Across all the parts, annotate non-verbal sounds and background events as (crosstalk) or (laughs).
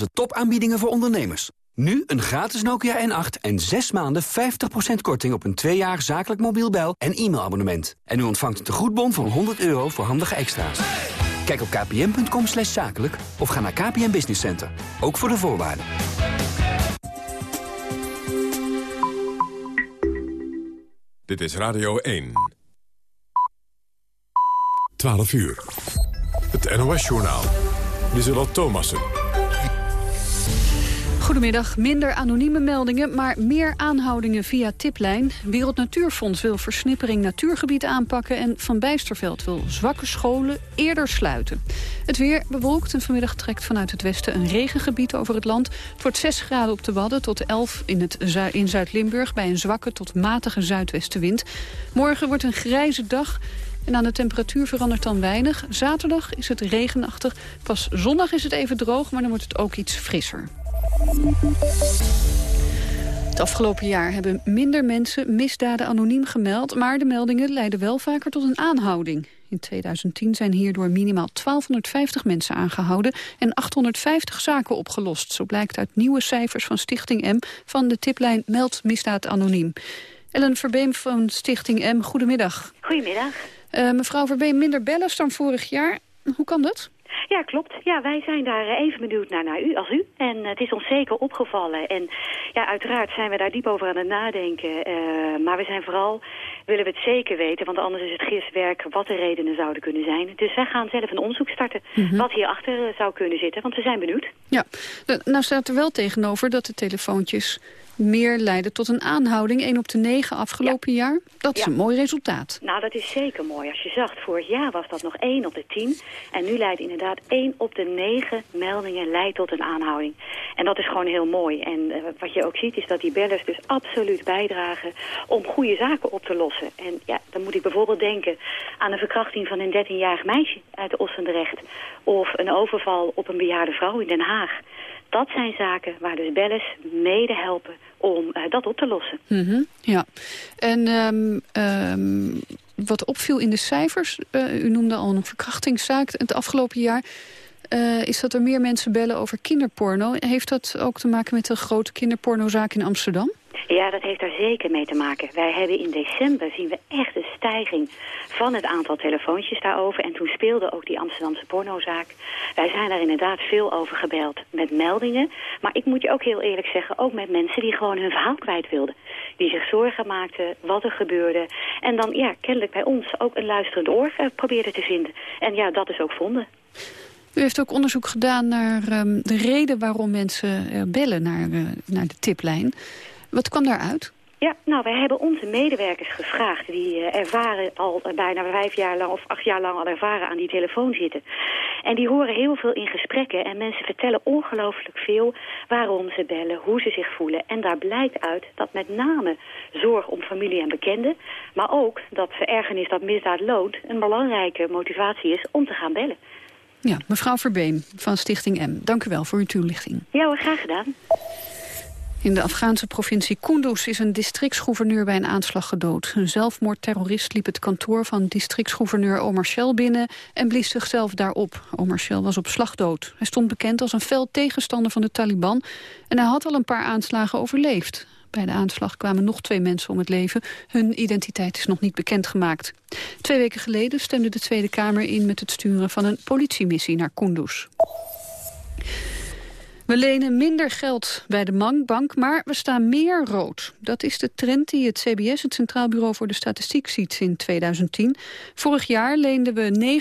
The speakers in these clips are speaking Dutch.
onze topaanbiedingen voor ondernemers. Nu een gratis Nokia N8 en 6 maanden 50% korting op een 2 jaar zakelijk mobiel bel- en e-mailabonnement. En u ontvangt een tegoedbon van 100 euro voor handige extra's. Kijk op kpn.com slash zakelijk of ga naar KPN Business Center. Ook voor de voorwaarden. Dit is Radio 1. 12 uur. Het NOS-journaal. Lieselot Thomassen. Goedemiddag. Minder anonieme meldingen, maar meer aanhoudingen via tiplijn. Wereld Natuurfonds wil versnippering natuurgebied aanpakken... en Van Bijsterveld wil zwakke scholen eerder sluiten. Het weer bewolkt en vanmiddag trekt vanuit het westen een regengebied over het land. Het wordt 6 graden op de Wadden tot 11 in, in Zuid-Limburg... bij een zwakke tot matige zuidwestenwind. Morgen wordt een grijze dag... En aan de temperatuur verandert dan weinig. Zaterdag is het regenachtig. Pas zondag is het even droog, maar dan wordt het ook iets frisser. Het afgelopen jaar hebben minder mensen misdaden anoniem gemeld... maar de meldingen leiden wel vaker tot een aanhouding. In 2010 zijn hierdoor minimaal 1250 mensen aangehouden... en 850 zaken opgelost. Zo blijkt uit nieuwe cijfers van Stichting M... van de tiplijn Meld Misdaad Anoniem. Ellen Verbeem van Stichting M, goedemiddag. Goedemiddag. Uh, mevrouw Verbeem, minder bellers dan vorig jaar. Hoe kan dat? Ja, klopt. Ja, wij zijn daar eh, even benieuwd naar, naar u als u. En uh, het is ons zeker opgevallen. En ja, uiteraard zijn we daar diep over aan het nadenken. Uh, maar we zijn vooral, willen we het zeker weten, want anders is het giswerk wat de redenen zouden kunnen zijn. Dus wij gaan zelf een onderzoek starten mm -hmm. wat hierachter zou kunnen zitten, want we zijn benieuwd. Ja, nou staat er wel tegenover dat de telefoontjes meer leiden tot een aanhouding. 1 op de 9 afgelopen ja. jaar. Dat is ja. een mooi resultaat. Nou, dat is zeker mooi. Als je zag, vorig jaar was dat nog 1 op de 10. En nu leidt inderdaad 1 op de 9 meldingen leidt tot een aanhouding. En dat is gewoon heel mooi. En uh, wat je ook ziet is dat die bellers dus absoluut bijdragen om goede zaken op te lossen. En ja, dan moet ik bijvoorbeeld denken aan een verkrachting van een 13-jarig meisje uit Ossendrecht. Of een overval op een bejaarde vrouw in Den Haag dat zijn zaken waar dus bellers mede helpen om uh, dat op te lossen. -hmm, ja, en um, um, wat opviel in de cijfers, uh, u noemde al een verkrachtingszaak het afgelopen jaar... Uh, is dat er meer mensen bellen over kinderporno. Heeft dat ook te maken met de grote kinderpornozaak in Amsterdam? Ja, dat heeft daar zeker mee te maken. Wij hebben in december zien we echt een stijging van het aantal telefoontjes daarover. En toen speelde ook die Amsterdamse pornozaak. Wij zijn daar inderdaad veel over gebeld met meldingen. Maar ik moet je ook heel eerlijk zeggen, ook met mensen die gewoon hun verhaal kwijt wilden. Die zich zorgen maakten wat er gebeurde. En dan ja, kennelijk bij ons ook een luisterend oor uh, probeerden te vinden. En ja, dat is ook vonden. U heeft ook onderzoek gedaan naar um, de reden waarom mensen uh, bellen naar, uh, naar de tiplijn. Wat kwam daaruit? Ja, nou, wij hebben onze medewerkers gevraagd... die uh, ervaren al bijna vijf jaar lang of acht jaar lang al ervaren aan die telefoon zitten. En die horen heel veel in gesprekken. En mensen vertellen ongelooflijk veel waarom ze bellen, hoe ze zich voelen. En daar blijkt uit dat met name zorg om familie en bekenden... maar ook dat ergernis dat misdaad loont... een belangrijke motivatie is om te gaan bellen. Ja, mevrouw Verbeem van Stichting M. Dank u wel voor uw toelichting. Ja hoor, graag gedaan. In de Afghaanse provincie Kunduz is een districtsgouverneur bij een aanslag gedood. Een zelfmoordterrorist liep het kantoor van districtsgouverneur Omar Shell binnen en blies zichzelf daarop. Omar Shell was op slag dood. Hij stond bekend als een fel tegenstander van de Taliban en hij had al een paar aanslagen overleefd. Bij de aanslag kwamen nog twee mensen om het leven. Hun identiteit is nog niet bekendgemaakt. Twee weken geleden stemde de Tweede Kamer in met het sturen van een politiemissie naar Kunduz. We lenen minder geld bij de bank, maar we staan meer rood. Dat is de trend die het CBS, het Centraal Bureau voor de Statistiek, ziet in 2010. Vorig jaar leenden we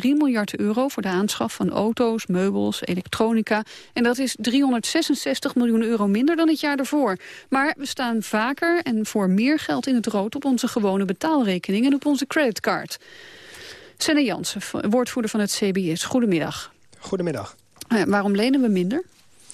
9,3 miljard euro voor de aanschaf van auto's, meubels, elektronica. En dat is 366 miljoen euro minder dan het jaar daarvoor. Maar we staan vaker en voor meer geld in het rood op onze gewone betaalrekening en op onze creditcard. Senne Jansen, woordvoerder van het CBS. Goedemiddag. Goedemiddag. waarom lenen we minder?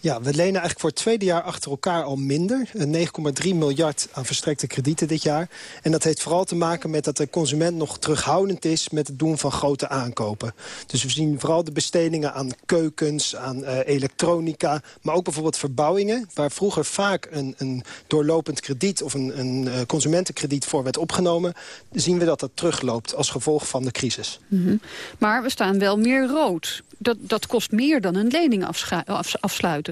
Ja, we lenen eigenlijk voor het tweede jaar achter elkaar al minder. 9,3 miljard aan verstrekte kredieten dit jaar. En dat heeft vooral te maken met dat de consument nog terughoudend is... met het doen van grote aankopen. Dus we zien vooral de bestedingen aan keukens, aan uh, elektronica... maar ook bijvoorbeeld verbouwingen... waar vroeger vaak een, een doorlopend krediet of een, een uh, consumentenkrediet voor werd opgenomen... zien we dat dat terugloopt als gevolg van de crisis. -hmm. Maar we staan wel meer rood. Dat, dat kost meer dan een lening afsluiten.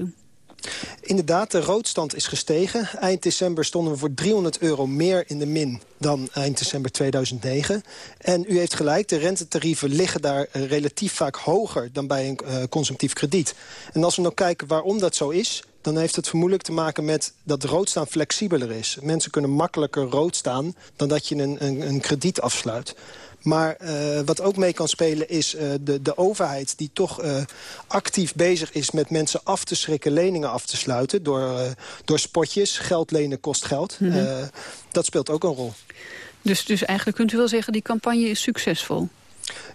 Inderdaad, de roodstand is gestegen. Eind december stonden we voor 300 euro meer in de min dan eind december 2009. En u heeft gelijk, de rentetarieven liggen daar uh, relatief vaak hoger... dan bij een uh, consumptief krediet. En als we nou kijken waarom dat zo is dan heeft het vermoedelijk te maken met dat roodstaan flexibeler is. Mensen kunnen makkelijker rood staan dan dat je een, een, een krediet afsluit. Maar uh, wat ook mee kan spelen is uh, de, de overheid... die toch uh, actief bezig is met mensen af te schrikken... leningen af te sluiten door, door spotjes. Geld lenen kost geld. Mm -hmm. dat speelt ook een rol. Dus, dus eigenlijk kunt u wel zeggen... die campagne is succesvol?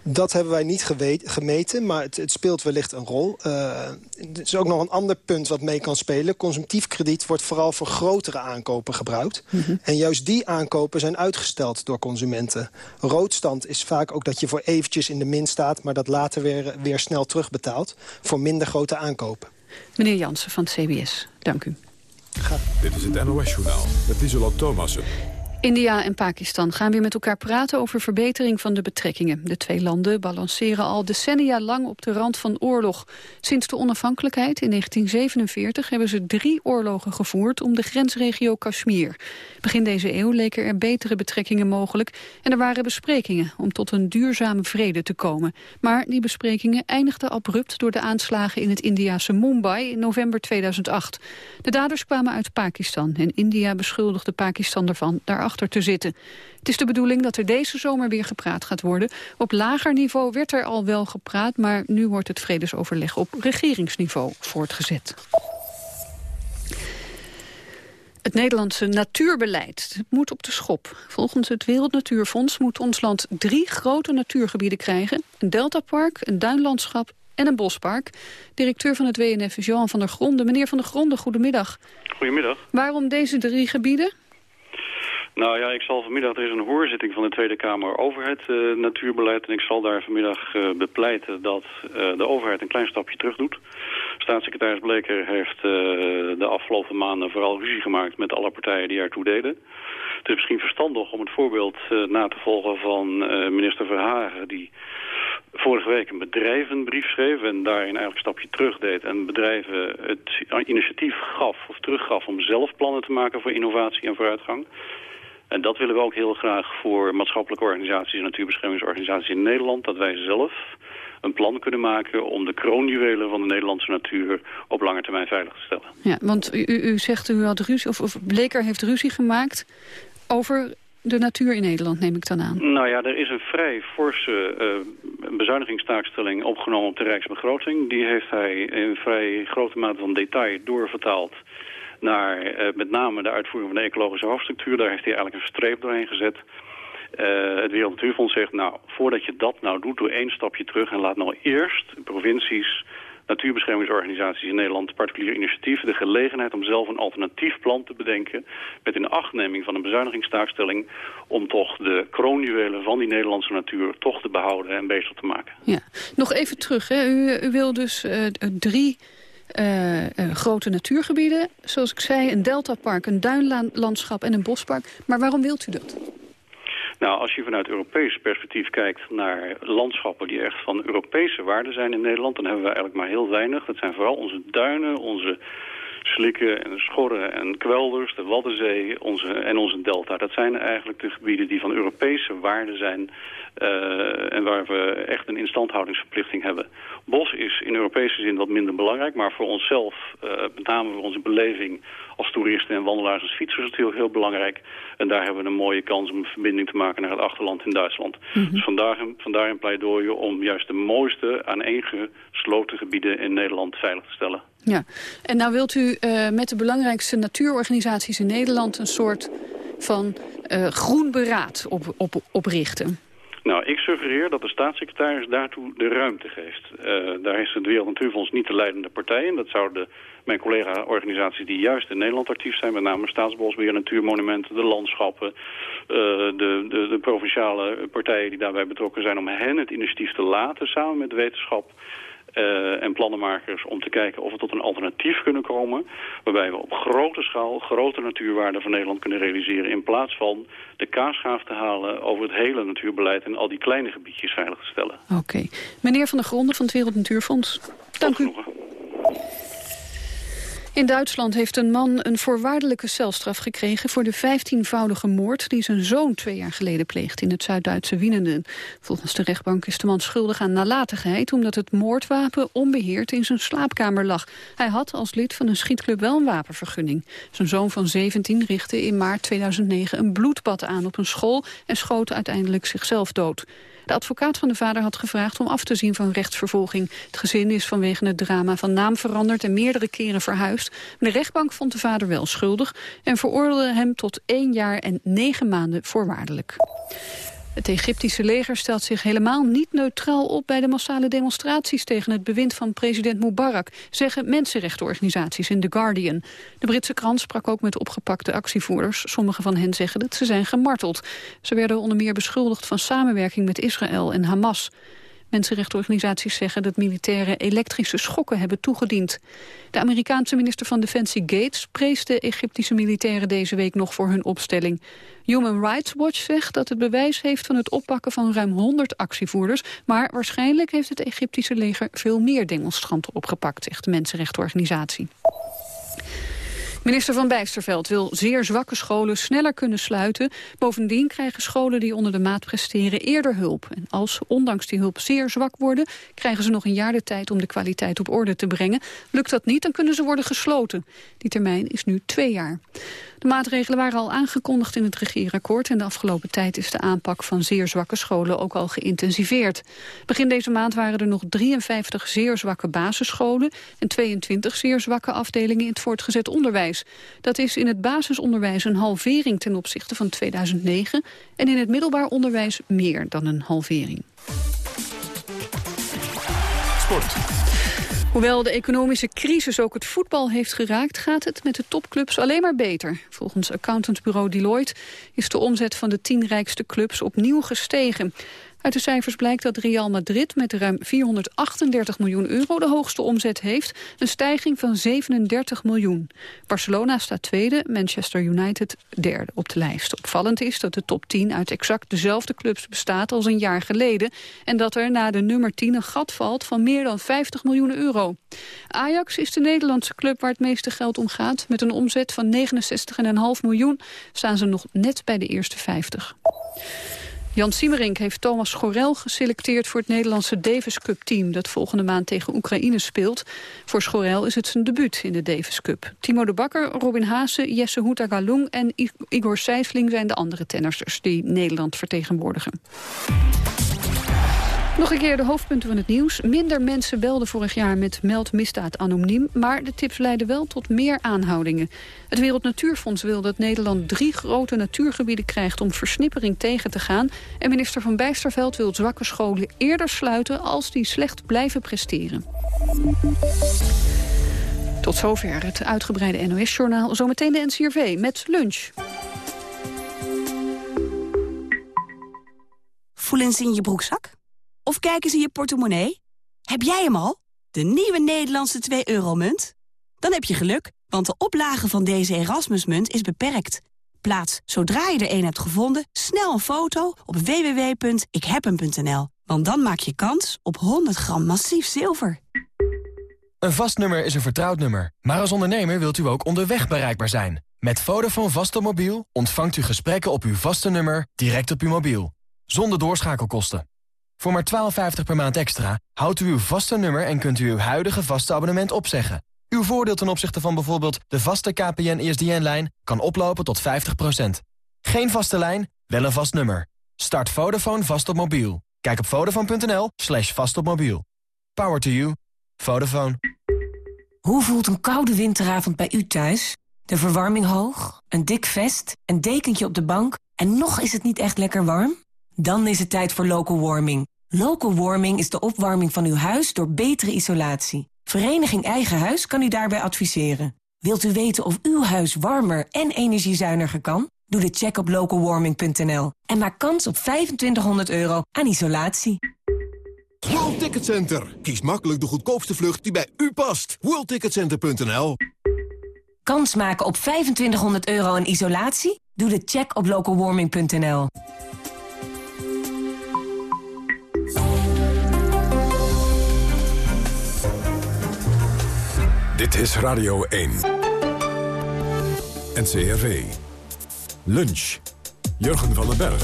Dat hebben wij niet gemeten, maar het, het speelt wellicht een rol. Uh, er is ook nog een ander punt wat mee kan spelen. Consumptief krediet wordt vooral voor grotere aankopen gebruikt. Mm -hmm. En juist die aankopen zijn uitgesteld door consumenten. Roodstand is vaak ook dat je voor eventjes in de min staat... maar dat later weer, weer snel terugbetaalt voor minder grote aankopen. Meneer Jansen van het CBS, dank u. Ga. Dit is het NOS-journaal met Isola Thomassen. India en Pakistan gaan weer met elkaar praten over verbetering van de betrekkingen. De twee landen balanceren al decennia lang op de rand van oorlog. Sinds de onafhankelijkheid in 1947 hebben ze drie oorlogen gevoerd om de grensregio Kashmir. Begin deze eeuw leken er betere betrekkingen mogelijk en er waren besprekingen om tot een duurzame vrede te komen. Maar die besprekingen eindigden abrupt door de aanslagen in het Indiase Mumbai in november 2008. De daders kwamen uit Pakistan en India beschuldigde Pakistan ervan daarachter te zitten. Het is de bedoeling dat er deze zomer weer gepraat gaat worden. Op lager niveau werd er al wel gepraat... maar nu wordt het vredesoverleg op regeringsniveau voortgezet. Het Nederlandse natuurbeleid moet op de schop. Volgens het Wereld Natuurfonds moet ons land drie grote natuurgebieden krijgen. Een deltapark, een duinlandschap en een bospark. Directeur van het WNF Johan van der Gronden. Meneer van der Gronden, goedemiddag. Goedemiddag. Waarom deze drie gebieden? Nou ja, ik zal vanmiddag, er is een hoorzitting van de Tweede Kamer over het uh, natuurbeleid. En ik zal daar vanmiddag uh, bepleiten dat uh, de overheid een klein stapje terug doet. Staatssecretaris Bleker heeft de afgelopen maanden vooral ruzie gemaakt met alle partijen die ertoe deden. Het is misschien verstandig om het voorbeeld na te volgen van minister Verhagen... die vorige week een bedrijvenbrief schreef en daarin eigenlijk een stapje terug deed. En bedrijven het initiatief gaf of teruggaf om zelf plannen te maken voor innovatie en vooruitgang. En dat willen we ook heel graag voor maatschappelijke organisaties en natuurbeschermingsorganisaties in Nederland. Dat wij zelf een plan kunnen maken om de kroonjuwelen van de Nederlandse natuur op lange termijn veilig te stellen. Ja, want u, u zegt u had ruzie, of, of Bleker heeft ruzie gemaakt over de natuur in Nederland, neem ik dan aan. Nou ja, er is een vrij forse uh, bezuinigingstaakstelling opgenomen op de Rijksbegroting. Die heeft hij in vrij grote mate van detail doorvertaald naar uh, met name de uitvoering van de ecologische hoofdstructuur. Daar heeft hij eigenlijk een streep doorheen gezet. Uh, het Wereld Natuurfonds zegt, nou, voordat je dat nou doet, doe één stapje terug en laat nou eerst provincies, natuurbeschermingsorganisaties in Nederland, particuliere initiatieven, de gelegenheid om zelf een alternatief plan te bedenken met in achtneming van een bezuinigingstaakstelling om toch de kroonjuwelen van die Nederlandse natuur toch te behouden en beter te maken. Ja, nog even terug. Hè. U, u wil dus uh, drie uh, uh, grote natuurgebieden. Zoals ik zei, een deltapark, een duinlandschap en een bospark. Maar waarom wilt u dat? Nou, als je vanuit Europees perspectief kijkt naar landschappen die echt van Europese waarde zijn in Nederland, dan hebben we eigenlijk maar heel weinig. Dat zijn vooral onze duinen, onze slikken en schorren en kwelders, de Waddenzee onze, en onze delta. Dat zijn eigenlijk de gebieden die van Europese waarde zijn uh, en waar we echt een instandhoudingsverplichting hebben. Bos is in Europese zin wat minder belangrijk, maar voor onszelf, uh, met name voor onze beleving als toeristen en wandelaars als fietsers, is het heel, heel belangrijk. En daar hebben we een mooie kans om een verbinding te maken naar het achterland in Duitsland. Mm -hmm. Dus vandaar, vandaar een pleidooi om juist de mooiste aaneengesloten gebieden in Nederland veilig te stellen. Ja, en nou wilt u uh, met de belangrijkste natuurorganisaties in Nederland een soort van groen beraad op, op, oprichten. Nou, ik suggereer dat de staatssecretaris daartoe de ruimte geeft. Uh, daar is het Wereld Natuurfonds niet de leidende partij in. Dat zouden mijn collega-organisaties die juist in Nederland actief zijn... met name Staatsbosbeheer, Natuurmonumenten, de landschappen... Uh, de, de, de provinciale partijen die daarbij betrokken zijn... om hen het initiatief te laten samen met wetenschap... Uh, en plannenmakers om te kijken of we tot een alternatief kunnen komen... waarbij we op grote schaal grote natuurwaarden van Nederland kunnen realiseren... in plaats van de kaasschaaf te halen over het hele natuurbeleid... en al die kleine gebiedjes veilig te stellen. Oké. Meneer Van der Gronden van het Wereld Natuurfonds, dank u. In Duitsland heeft een man een voorwaardelijke celstraf gekregen... voor de vijftienvoudige moord die zijn zoon twee jaar geleden pleegde... in het Zuid-Duitse Wienenden. Volgens de rechtbank is de man schuldig aan nalatigheid... omdat het moordwapen onbeheerd in zijn slaapkamer lag. Hij had als lid van een schietclub wel een wapenvergunning. Zijn zoon van 17 richtte in maart 2009 een bloedbad aan op een school... en schoot uiteindelijk zichzelf dood. De advocaat van de vader had gevraagd om af te zien van rechtsvervolging. Het gezin is vanwege het drama van naam veranderd en meerdere keren verhuisd. De rechtbank vond de vader wel schuldig en veroordeelde hem tot één jaar en negen maanden voorwaardelijk. Het Egyptische leger stelt zich helemaal niet neutraal op bij de massale demonstraties tegen het bewind van president Mubarak, zeggen mensenrechtenorganisaties in The Guardian. De Britse krant sprak ook met opgepakte actievoerders. Sommige van hen zeggen dat ze zijn gemarteld. Ze werden onder meer beschuldigd van samenwerking met Israël en Hamas. Mensenrechtenorganisaties zeggen dat militairen elektrische schokken hebben toegediend. De Amerikaanse minister van Defensie Gates prees de Egyptische militairen deze week nog voor hun opstelling. Human Rights Watch zegt dat het bewijs heeft van het oppakken van ruim 100 actievoerders. Maar waarschijnlijk heeft het Egyptische leger veel meer demonstranten opgepakt, zegt de mensenrechtenorganisatie. Minister Van Bijsterveld wil zeer zwakke scholen sneller kunnen sluiten. Bovendien krijgen scholen die onder de maat presteren eerder hulp. En als ze ondanks die hulp zeer zwak worden... krijgen ze nog een jaar de tijd om de kwaliteit op orde te brengen. Lukt dat niet, dan kunnen ze worden gesloten. Die termijn is nu twee jaar. De maatregelen waren al aangekondigd in het regeerakkoord... en de afgelopen tijd is de aanpak van zeer zwakke scholen ook al geïntensiveerd. Begin deze maand waren er nog 53 zeer zwakke basisscholen... en 22 zeer zwakke afdelingen in het voortgezet onderwijs. Dat is in het basisonderwijs een halvering ten opzichte van 2009... en in het middelbaar onderwijs meer dan een halvering. Sport. Hoewel de economische crisis ook het voetbal heeft geraakt... gaat het met de topclubs alleen maar beter. Volgens accountantsbureau Deloitte is de omzet van de tien rijkste clubs opnieuw gestegen. Uit de cijfers blijkt dat Real Madrid met ruim 438 miljoen euro de hoogste omzet heeft. Een stijging van 37 miljoen. Barcelona staat tweede, Manchester United derde op de lijst. Opvallend is dat de top 10 uit exact dezelfde clubs bestaat als een jaar geleden. En dat er na de nummer 10 een gat valt van meer dan 50 miljoen euro. Ajax is de Nederlandse club waar het meeste geld om gaat. Met een omzet van 69,5 miljoen staan ze nog net bij de eerste 50. Jan Siemerink heeft Thomas Schorel geselecteerd voor het Nederlandse Davis Cup team dat volgende maand tegen Oekraïne speelt. Voor Schorel is het zijn debuut in de Davis Cup. Timo de Bakker, Robin Haase, Jesse Houtagalung en Igor Sijsling zijn de andere tennisters die Nederland vertegenwoordigen. Nog een keer de hoofdpunten van het nieuws. Minder mensen belden vorig jaar met meld misdaad anoniem... maar de tips leiden wel tot meer aanhoudingen. Het Wereld Natuurfonds wil dat Nederland drie grote natuurgebieden krijgt... om versnippering tegen te gaan. En minister Van Bijsterveld wil zwakke scholen eerder sluiten... als die slecht blijven presteren. Tot zover het uitgebreide NOS-journaal. Zometeen de NCRV met lunch. Voelen ze in je broekzak? Of kijken ze in je portemonnee? Heb jij hem al? De nieuwe Nederlandse 2-euro-munt? Dan heb je geluk, want de oplage van deze Erasmusmunt is beperkt. Plaats, zodra je er een hebt gevonden, snel een foto op www.ikhebhem.nl. Want dan maak je kans op 100 gram massief zilver. Een vast nummer is een vertrouwd nummer. Maar als ondernemer wilt u ook onderweg bereikbaar zijn. Met Vodafone vaste mobiel ontvangt u gesprekken op uw vaste nummer direct op uw mobiel. Zonder doorschakelkosten. Voor maar 12,50 per maand extra houdt u uw vaste nummer en kunt u uw huidige vaste abonnement opzeggen. Uw voordeel ten opzichte van bijvoorbeeld de vaste KPN-ESDN-lijn kan oplopen tot 50%. Geen vaste lijn, wel een vast nummer. Start Vodafone vast op mobiel. Kijk op vodafone.nl slash vast op mobiel. Power to you. Vodafone. Hoe voelt een koude winteravond bij u thuis? De verwarming hoog, een dik vest, een dekentje op de bank... en nog is het niet echt lekker warm? Dan is het tijd voor local warming. Local warming is de opwarming van uw huis door betere isolatie. Vereniging Eigen Huis kan u daarbij adviseren. Wilt u weten of uw huis warmer en energiezuiniger kan? Doe de check op localwarming.nl en maak kans op 2500 euro aan isolatie. World Ticket Center. Kies makkelijk de goedkoopste vlucht die bij u past. WorldTicketCenter.nl Kans maken op 2500 euro aan isolatie? Doe de check op localwarming.nl. Dit is Radio 1. NCRV. Lunch. Jurgen van den Berg.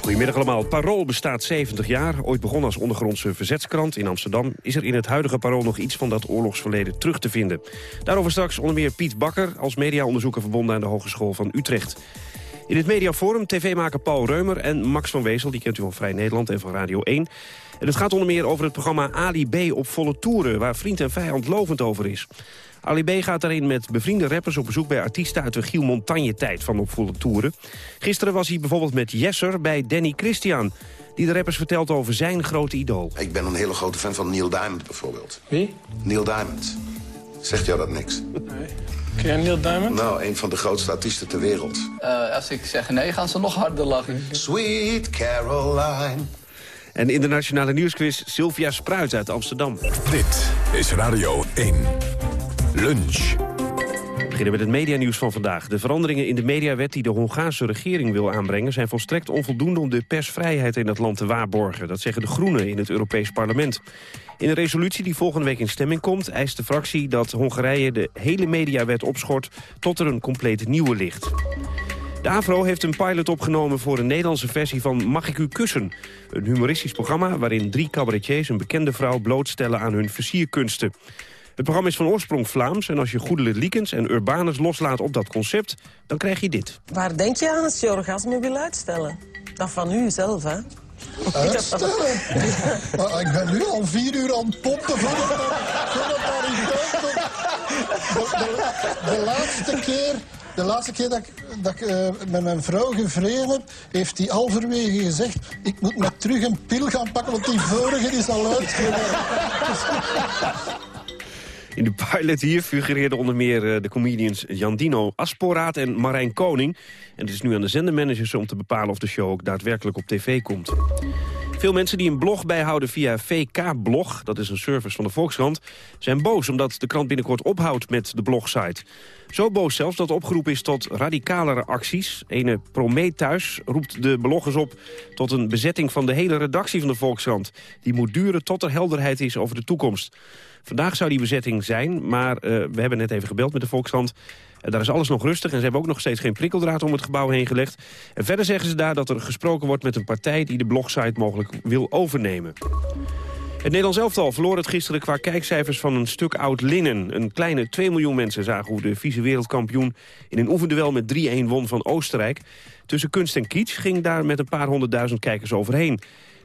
Goedemiddag allemaal. Parool bestaat 70 jaar. Ooit begonnen als ondergrondse verzetskrant in Amsterdam... is er in het huidige Parool nog iets van dat oorlogsverleden terug te vinden. Daarover straks onder meer Piet Bakker... als mediaonderzoeker verbonden aan de Hogeschool van Utrecht. In het mediaforum tv-maker Paul Reumer en Max van Wezel... die kent u van Vrij Nederland en van Radio 1. En het gaat onder meer over het programma Ali B op volle toeren... waar vriend en vijand lovend over is. Ali B gaat daarin met bevriende rappers op bezoek bij artiesten uit de Giel Montagne-tijd van op volle toeren. Gisteren was hij bijvoorbeeld met Jesser bij Danny Christian die de rappers vertelt over zijn grote idool. Ik ben een hele grote fan van Neil Diamond bijvoorbeeld. Wie? Neil Diamond. Zegt jou dat niks? Nee. Ken jij Neil Diamond? Nou, een van de grootste artiesten ter wereld. Uh, als ik zeg nee, gaan ze nog harder lachen. Sweet Caroline. En in de Nationale Nieuwsquiz Sylvia Spruit uit Amsterdam. Dit is Radio 1. Lunch. We beginnen met het medianieuws van vandaag. De veranderingen in de mediawet die de Hongaarse regering wil aanbrengen... zijn volstrekt onvoldoende om de persvrijheid in dat land te waarborgen. Dat zeggen de Groenen in het Europees Parlement. In een resolutie die volgende week in stemming komt... eist de fractie dat Hongarije de hele mediawet opschort... tot er een compleet nieuwe ligt. De AVRO heeft een pilot opgenomen voor een Nederlandse versie van Mag ik u kussen? Een humoristisch programma waarin drie cabaretiers een bekende vrouw blootstellen aan hun versierkunsten. Het programma is van oorsprong Vlaams en als je Goedele Liekens en Urbanus loslaat op dat concept, dan krijg je dit. Waar denk je aan als je orgasme wil uitstellen? Dat van u zelf, hè? Uitstellen? (laughs) maar ik ben nu al vier uur aan het pompen. (laughs) De, de, de laatste keer de laatste keer dat ik, dat uh, met mijn vrouw gevreden heb, heeft hij halverwege gezegd... ik moet me terug een pil gaan pakken, want die vorige is al uitgewerkt. In de pilot hier figureerden onder meer uh, de comedians Jandino Asporaat en Marijn Koning. En het is nu aan de zendermanagers om te bepalen of de show ook daadwerkelijk op tv komt. Veel mensen die een blog bijhouden via VK-blog, dat is een service van de Volkskrant, zijn boos omdat de krant binnenkort ophoudt met de blogsite. Zo boos zelfs dat opgeroepen is tot radicalere acties. Ene Prometheus roept de bloggers op tot een bezetting van de hele redactie van de Volkskrant. Die moet duren tot er helderheid is over de toekomst. Vandaag zou die bezetting zijn, maar uh, we hebben net even gebeld met de Volkskrant. Uh, daar is alles nog rustig en ze hebben ook nog steeds geen prikkeldraad om het gebouw heen gelegd. En verder zeggen ze daar dat er gesproken wordt met een partij die de blogsite mogelijk wil overnemen. Het Nederlands elftal verloor het gisteren qua kijkcijfers van een stuk oud linnen. Een kleine 2 miljoen mensen zagen hoe de vice-wereldkampioen... in een oefenduel met 3-1 won van Oostenrijk. Tussen kunst en kitsch ging daar met een paar honderdduizend kijkers overheen.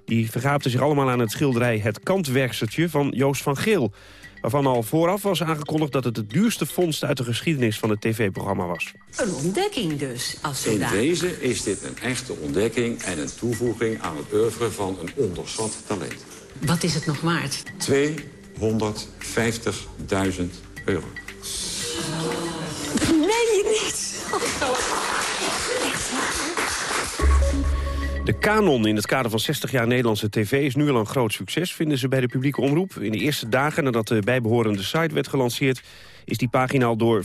Die vergaapten zich allemaal aan het schilderij Het Kantwerkseltje van Joost van Geel. Waarvan al vooraf was aangekondigd dat het het duurste vondst uit de geschiedenis van het tv-programma was. Een ontdekking dus, als In deze is dit een echte ontdekking en een toevoeging aan het oeuvre van een onderschat talent. Wat is het nog waard? 250.000 euro. Nee, je niet. De kanon in het kader van 60 jaar Nederlandse tv is nu al een groot succes, vinden ze bij de publieke omroep. In de eerste dagen nadat de bijbehorende site werd gelanceerd, is die pagina al door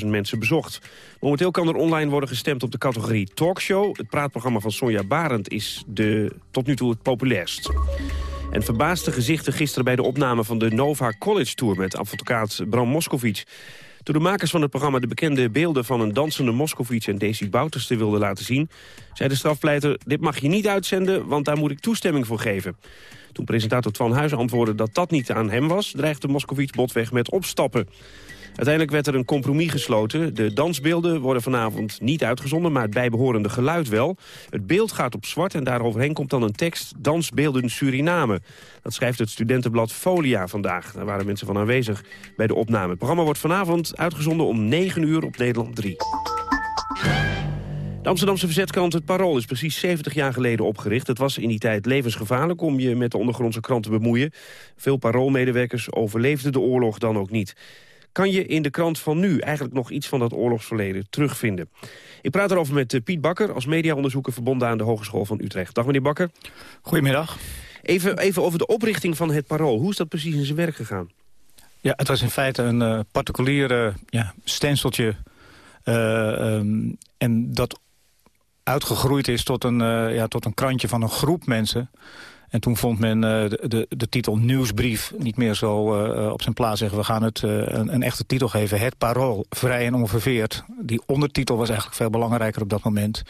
25.000 mensen bezocht. Momenteel kan er online worden gestemd op de categorie talkshow. Het praatprogramma van Sonja Barend is de, tot nu toe het populairst. En verbaasde gezichten gisteren bij de opname van de Nova College Tour... met advocaat Bram Moskovic. Toen de makers van het programma de bekende beelden van een dansende Moscovici en Daisy Bouterste wilden laten zien, zei de strafpleiter, dit mag je niet uitzenden, want daar moet ik toestemming voor geven. Toen presentator Twan Huis antwoordde dat dat niet aan hem was, dreigde Moscovici botweg met opstappen. Uiteindelijk werd er een compromis gesloten. De dansbeelden worden vanavond niet uitgezonden, maar het bijbehorende geluid wel. Het beeld gaat op zwart en daaroverheen komt dan een tekst... Dansbeelden Suriname. Dat schrijft het studentenblad Folia vandaag. Daar waren mensen van aanwezig bij de opname. Het programma wordt vanavond uitgezonden om 9 uur op Nederland 3. De Amsterdamse verzetskrant Het Parool is precies 70 jaar geleden opgericht. Het was in die tijd levensgevaarlijk om je met de ondergrondse krant te bemoeien. Veel paroolmedewerkers overleefden de oorlog dan ook niet. Kan je in de krant van nu eigenlijk nog iets van dat oorlogsverleden terugvinden? Ik praat erover met eh, Piet Bakker, als mediaonderzoeker verbonden aan de Hogeschool van Utrecht. Dag meneer Bakker. Goedemiddag. Even, even over de oprichting van Het Parool. Hoe is dat precies in zijn werk gegaan? Ja, het was in feite een uh, particulier uh, ja, stenseltje. Uh, um, en dat uitgegroeid is tot een, ja, tot een krantje van een groep mensen. En toen vond men de, de, de, titel nieuwsbrief niet meer zo op zijn plaats zeggen. We gaan het een, een, echte titel geven. Het parool, vrij en onverveerd. Die ondertitel was eigenlijk veel belangrijker op dat moment.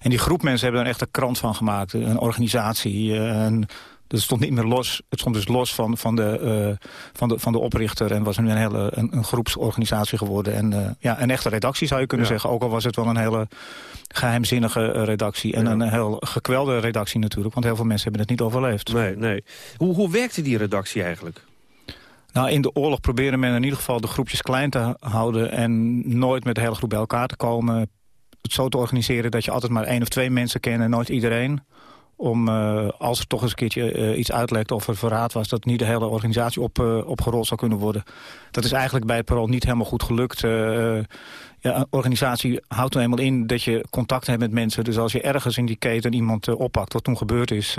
En die groep mensen hebben er een echte krant van gemaakt. Een organisatie, een dus het stond niet meer los. Het stond dus los van, van, de, uh, van, de, van de oprichter. En was een hele een, een groepsorganisatie geworden. En uh, ja, een echte redactie zou je kunnen ja. zeggen. Ook al was het wel een hele geheimzinnige redactie. En ja. een heel gekwelde redactie natuurlijk. Want heel veel mensen hebben het niet overleefd. Nee, nee. Hoe, hoe werkte die redactie eigenlijk? Nou, in de oorlog probeerde men in ieder geval de groepjes klein te houden... en nooit met de hele groep bij elkaar te komen. Het zo te organiseren dat je altijd maar één of twee mensen kent... en nooit iedereen om, uh, als er toch eens een keertje uh, iets uitlekt of er verraad was... dat niet de hele organisatie op, uh, opgerold zou kunnen worden. Dat is eigenlijk bij het parool niet helemaal goed gelukt. Ja, een organisatie houdt er eenmaal in dat je contact hebt met mensen. Dus als je ergens in die keten iemand oppakt, wat toen gebeurd is...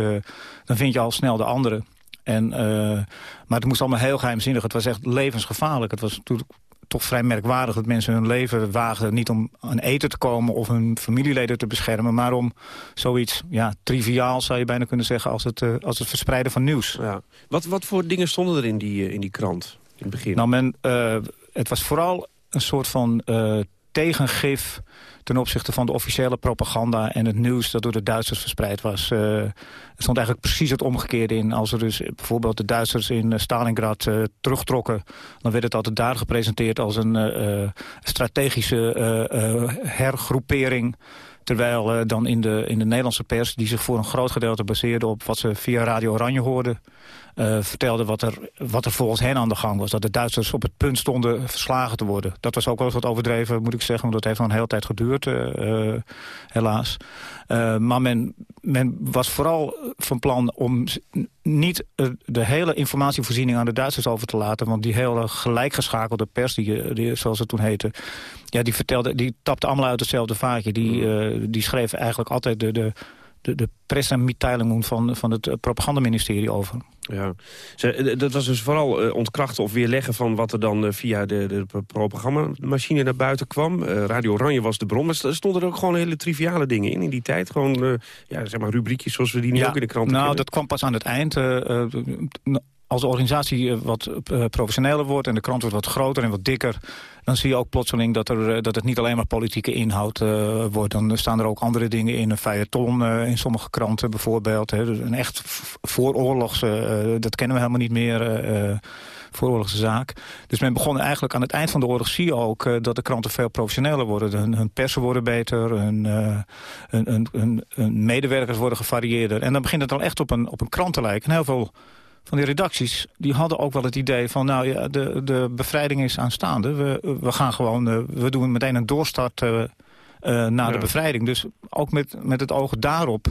dan vind je al snel de andere. En, maar het moest allemaal heel geheimzinnig. Het was echt levensgevaarlijk. Het was natuurlijk toch vrij merkwaardig dat mensen hun leven wagen... niet om aan eten te komen of hun familieleden te beschermen... maar om zoiets ja, triviaal, zou je bijna kunnen zeggen... als het, uh, als het verspreiden van nieuws. Ja. Wat, wat voor dingen stonden er in die, uh, in die krant in het begin? Nou, men, uh, het was vooral een soort van tegengif ten opzichte van de officiële propaganda en het nieuws dat door de Duitsers verspreid was. Uh, er stond eigenlijk precies het omgekeerde in. Als er dus bijvoorbeeld de Duitsers in Stalingrad uh, terugtrokken... dan werd het altijd daar gepresenteerd als een uh, strategische hergroepering... Terwijl dan in de, in de Nederlandse pers, die zich voor een groot gedeelte baseerde op wat ze via Radio Oranje hoorden, uh, vertelde wat er, wat er volgens hen aan de gang was. Dat de Duitsers op het punt stonden verslagen te worden. Dat was ook wel eens wat overdreven, moet ik zeggen. Want dat heeft al een hele tijd geduurd, uh, helaas. Maar men, men was vooral van plan om niet de hele informatievoorziening aan de Duitsers over te laten. Want die hele gelijkgeschakelde pers, die, die, zoals het toen heette... Ja, die, vertelde, die tapte allemaal uit hetzelfde vaatje. Die, die schreef eigenlijk altijd de... de de, de pressemitteilingen van, van het propagandaministerie over. Ja, dat was dus vooral uh, ontkrachten of weerleggen van wat er dan via de, de propagandamachine naar buiten kwam. Radio Oranje was de bron, maar er stonden er ook gewoon hele triviale dingen in in die tijd. Gewoon, ja, zeg maar rubriekjes zoals we die nu ja, ook in de krant Nou, kennen. dat kwam pas aan het eind als de organisatie wat uh, professioneler wordt... en de krant wordt wat groter en wat dikker... dan zie je ook plotseling dat, er, uh, dat het niet alleen maar politieke inhoud wordt. Dan staan er ook andere dingen in. Een feuilleton in sommige kranten bijvoorbeeld. Hè. Dus een echt vooroorlogs, dat kennen we helemaal niet meer... vooroorlogse zaak. Dus men begon eigenlijk aan het eind van de oorlog... zie je ook dat de kranten veel professioneler worden. Hun, persen worden beter, hun, medewerkers worden gevarieerder. En dan begint het al echt op een, op een krant te lijken. En heel veel van die redacties, die hadden ook wel het idee van... nou ja, de, de bevrijding is aanstaande. We, we gaan gewoon, uh, we doen meteen een doorstart uh, uh, naar ja. de bevrijding. Dus ook met, met het oog daarop...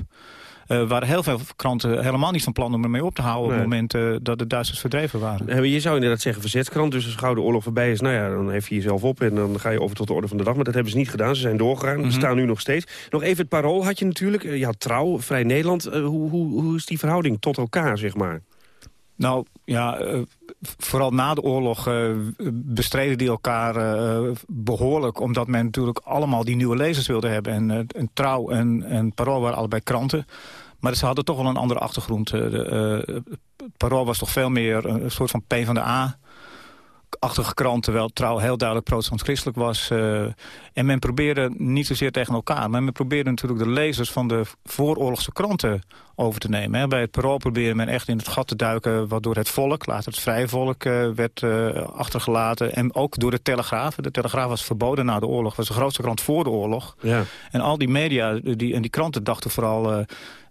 waren heel veel kranten helemaal niet van plan om ermee op te houden... Nee. op het moment dat de Duitsers verdreven waren. Je zou inderdaad zeggen verzetskrant, dus als gauw de oorlog voorbij is... nou ja, dan hef je jezelf op en dan ga je over tot de orde van de dag. Maar dat hebben ze niet gedaan, ze zijn doorgegaan, mm -hmm. staan nu nog steeds. Nog even het parool had je natuurlijk, had Trouw, Vrij Nederland. hoe, hoe, hoe is die verhouding tot elkaar, zeg maar? Nou, ja, uh, vooral na de oorlog uh, bestreden die elkaar uh, behoorlijk... omdat men natuurlijk allemaal die nieuwe lezers wilde hebben. En, en Trouw en, en Parool waren allebei kranten. Maar ze hadden toch wel een andere achtergrond. De, Parool was toch veel meer een soort van P van de A achtige krant, terwijl Trouw heel duidelijk protestant-christelijk was. Uh, en men probeerde niet zozeer tegen elkaar... maar men probeerde natuurlijk de lezers van de vooroorlogse kranten over te nemen. Hè. Bij het parool probeerde men echt in het gat te duiken... wat door het volk, later het vrije volk, uh, werd uh, achtergelaten. En ook door de Telegraaf. De Telegraaf was verboden na de oorlog. was de grootste krant voor de oorlog. Ja. En al die media die, en die kranten dachten vooral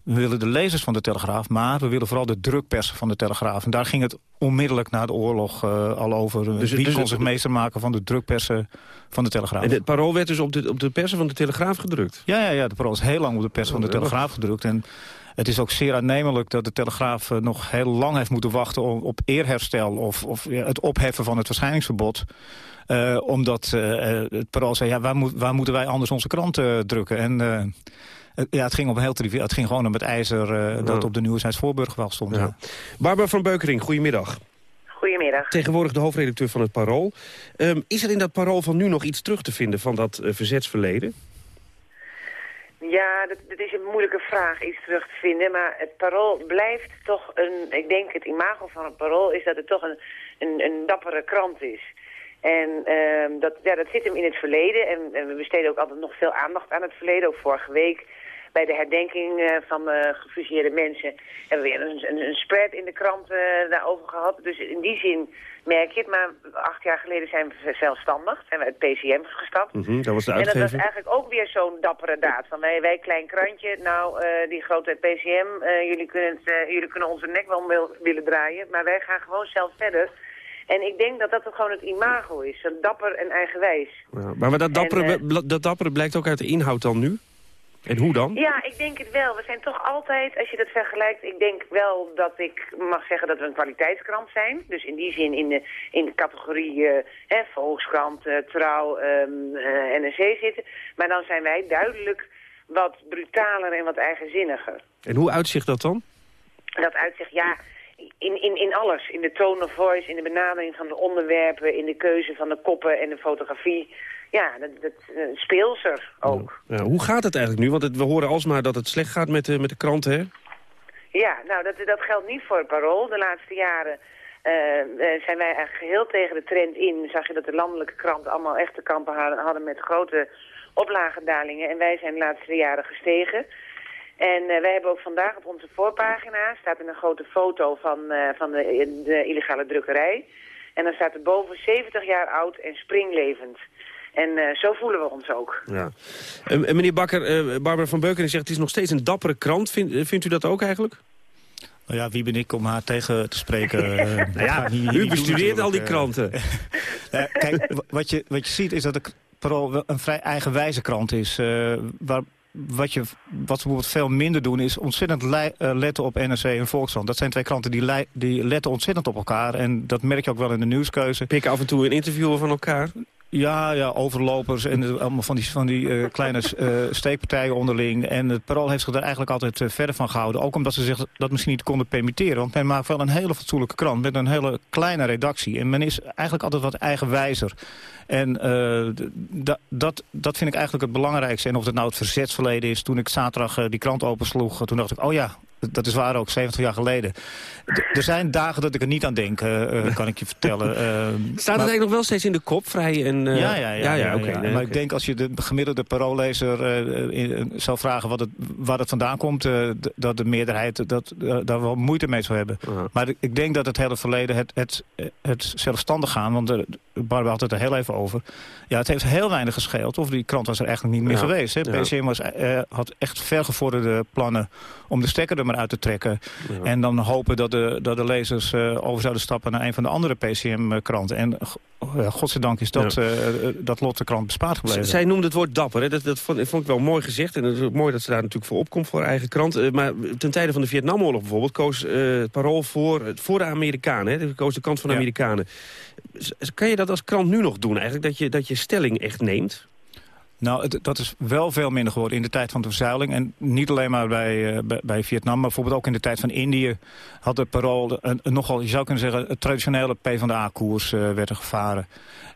we willen de lezers van de Telegraaf... maar we willen vooral de drukpersen van de Telegraaf. En daar ging het onmiddellijk na de oorlog uh, al over. Dus, Wie dus, kon zich meester maken van de drukpersen van de Telegraaf. En het parool werd dus op de, op de persen van de Telegraaf gedrukt? Ja, ja, ja de parool is heel lang op de persen van de Telegraaf gedrukt. En het is ook zeer aannemelijk dat de Telegraaf uh, nog heel lang heeft moeten wachten... op, eerherstel of, of het opheffen van het verschijningsverbod... Uh, omdat uh, het parool zei, ja, waar, moet, waar, moeten wij anders onze krant uh, drukken? En ja, het ging, op heel triviaal. het ging gewoon om het ijzer dat op de Nieuwsheids wel stond. Ja. Barbara van Beukering, goedemiddag. Goedemiddag. Tegenwoordig de hoofdredacteur van het Parool. Um, is er in dat Parool van nu nog iets terug te vinden van dat verzetsverleden? Ja, dat, dat, is een moeilijke vraag, iets terug te vinden. Maar het parool blijft toch een... Ik denk het imago van het parool is dat het toch een, een, een dappere krant is. En uh, dat, ja, dat zit hem in het verleden. En, en, we besteden ook altijd nog veel aandacht aan het verleden. Ook vorige week bij de herdenking uh, van uh, gefuseerde mensen hebben we weer een, een, een, spread in de krant uh, daarover gehad. Dus in die zin merk je het. Maar acht jaar geleden zijn we zelfstandig. Zijn we uit PCM gestapt. Mm -hmm, dat was de en dat was eigenlijk ook weer zo'n dappere daad. Van wij, wij klein krantje, nou die grote PCM, jullie, kunnen het, jullie kunnen onze nek wel willen draaien. Maar wij gaan gewoon zelf verder. En ik denk dat dat gewoon het imago is. Een dapper en eigenwijs. Ja, maar dat dappere, en, uh, dat dappere blijkt ook uit de inhoud dan nu? En hoe dan? Ja, ik denk het wel. We zijn toch altijd, als je dat vergelijkt... ik denk wel dat ik mag zeggen dat we een kwaliteitskrant zijn. Dus in die zin in de, in de categorie uh, hè, Volkskrant, uh, Trouw, um, uh, NRC zitten. Maar dan zijn wij duidelijk wat brutaler en wat eigenzinniger. En hoe uitzicht dat dan? Dat uitzicht, ja in, in, in alles. In de tone of voice, in de benadering van de onderwerpen... in de keuze van de koppen en de fotografie. Ja, dat, dat uh, speelser ook. Ja, hoe gaat het eigenlijk nu? Want het, we horen alsmaar dat het slecht gaat met de, met de kranten, hè? Ja, nou, dat, dat geldt niet voor het parool. De laatste jaren uh, zijn wij eigenlijk geheel tegen de trend in. Zag je dat de landelijke kranten allemaal echt te kampen hadden met grote oplagendalingen. En wij zijn de laatste jaren gestegen. En uh, wij hebben ook vandaag op onze voorpagina, staat een grote foto van, uh, van de, de, illegale drukkerij. En dan staat er boven 70 jaar oud en springlevend. En uh, zo voelen we ons ook. Ja. En, meneer Bakker, Barbara van Beukeren zegt het is nog steeds een dappere krant. Vind, vindt u dat ook eigenlijk? Nou ja, wie ben ik om haar tegen te spreken? nou (laughs) ja, u bestudeert al die kranten. (laughs) kijk, wat je, wat je ziet is dat de Parool een vrij eigenwijze krant is. waar wat, je, wat we bijvoorbeeld veel minder doen is ontzettend uh, letten op NRC en Volkskrant. Dat zijn twee kranten die, die letten ontzettend op elkaar. En dat merk je ook wel in de nieuwskeuze. Pikken af en toe een interview van elkaar? Ja, ja, overlopers en allemaal van die, van die uh, kleine uh, steekpartijen onderling. En het parool heeft zich daar eigenlijk altijd verder van gehouden. Ook omdat ze zich dat misschien niet konden permitteren. Want men maakt wel een hele fatsoenlijke krant met een hele kleine redactie. En men is eigenlijk altijd wat eigenwijzer. En dat, dat vind ik eigenlijk het belangrijkste. En of het nou het verzetsverleden is. Toen ik zaterdag die krant opensloeg, toen dacht ik... oh ja, dat is waar ook, 70 jaar geleden. er zijn dagen dat ik er niet aan denk, uh, (laughs) kan ik je vertellen. Uh, Staat het eigenlijk nog wel steeds in de kop, vrij? En, uh... ja, ja, ja. ja, ja, okay, nee, maar ik denk als je de gemiddelde paroollezer zou vragen wat het, waar het vandaan komt... dat de meerderheid dat, daar wel moeite mee zou hebben. -huh. Maar ik denk dat het hele verleden, het, het, het zelfstandig gaan... want Barbara had het er heel even over... ja, het heeft heel weinig gescheeld of die krant was er eigenlijk niet meer geweest. Hè. PCM was, had echt vergevorderde plannen om de stekker er maar uit te trekken. En dan hopen dat de, dat de lezers uh, over zouden stappen naar een van de andere PCM-kranten. En uh, godzijdank is dat, ja. uh, dat lot de krant bespaard gebleven. zij noemde het woord dapper. Hè? Dat, dat vond, vond, ik wel mooi gezegd. En het is mooi dat ze daar natuurlijk voor opkomt voor haar eigen krant. maar ten tijde van de Vietnamoorlog bijvoorbeeld koos het parool voor, voor de Amerikanen. Hè? Koos de kant van de ja. Amerikanen. Kan je dat als krant nu nog doen eigenlijk? Dat je, dat je stelling echt neemt? Nou, dat is wel veel minder geworden in de tijd van de verzuiling. En niet alleen maar bij, uh, bij, Vietnam, maar bijvoorbeeld ook in de tijd van Indië... had het parool een, nogal, je zou kunnen zeggen, het traditionele PvdA-koers uh, werd er gevaren.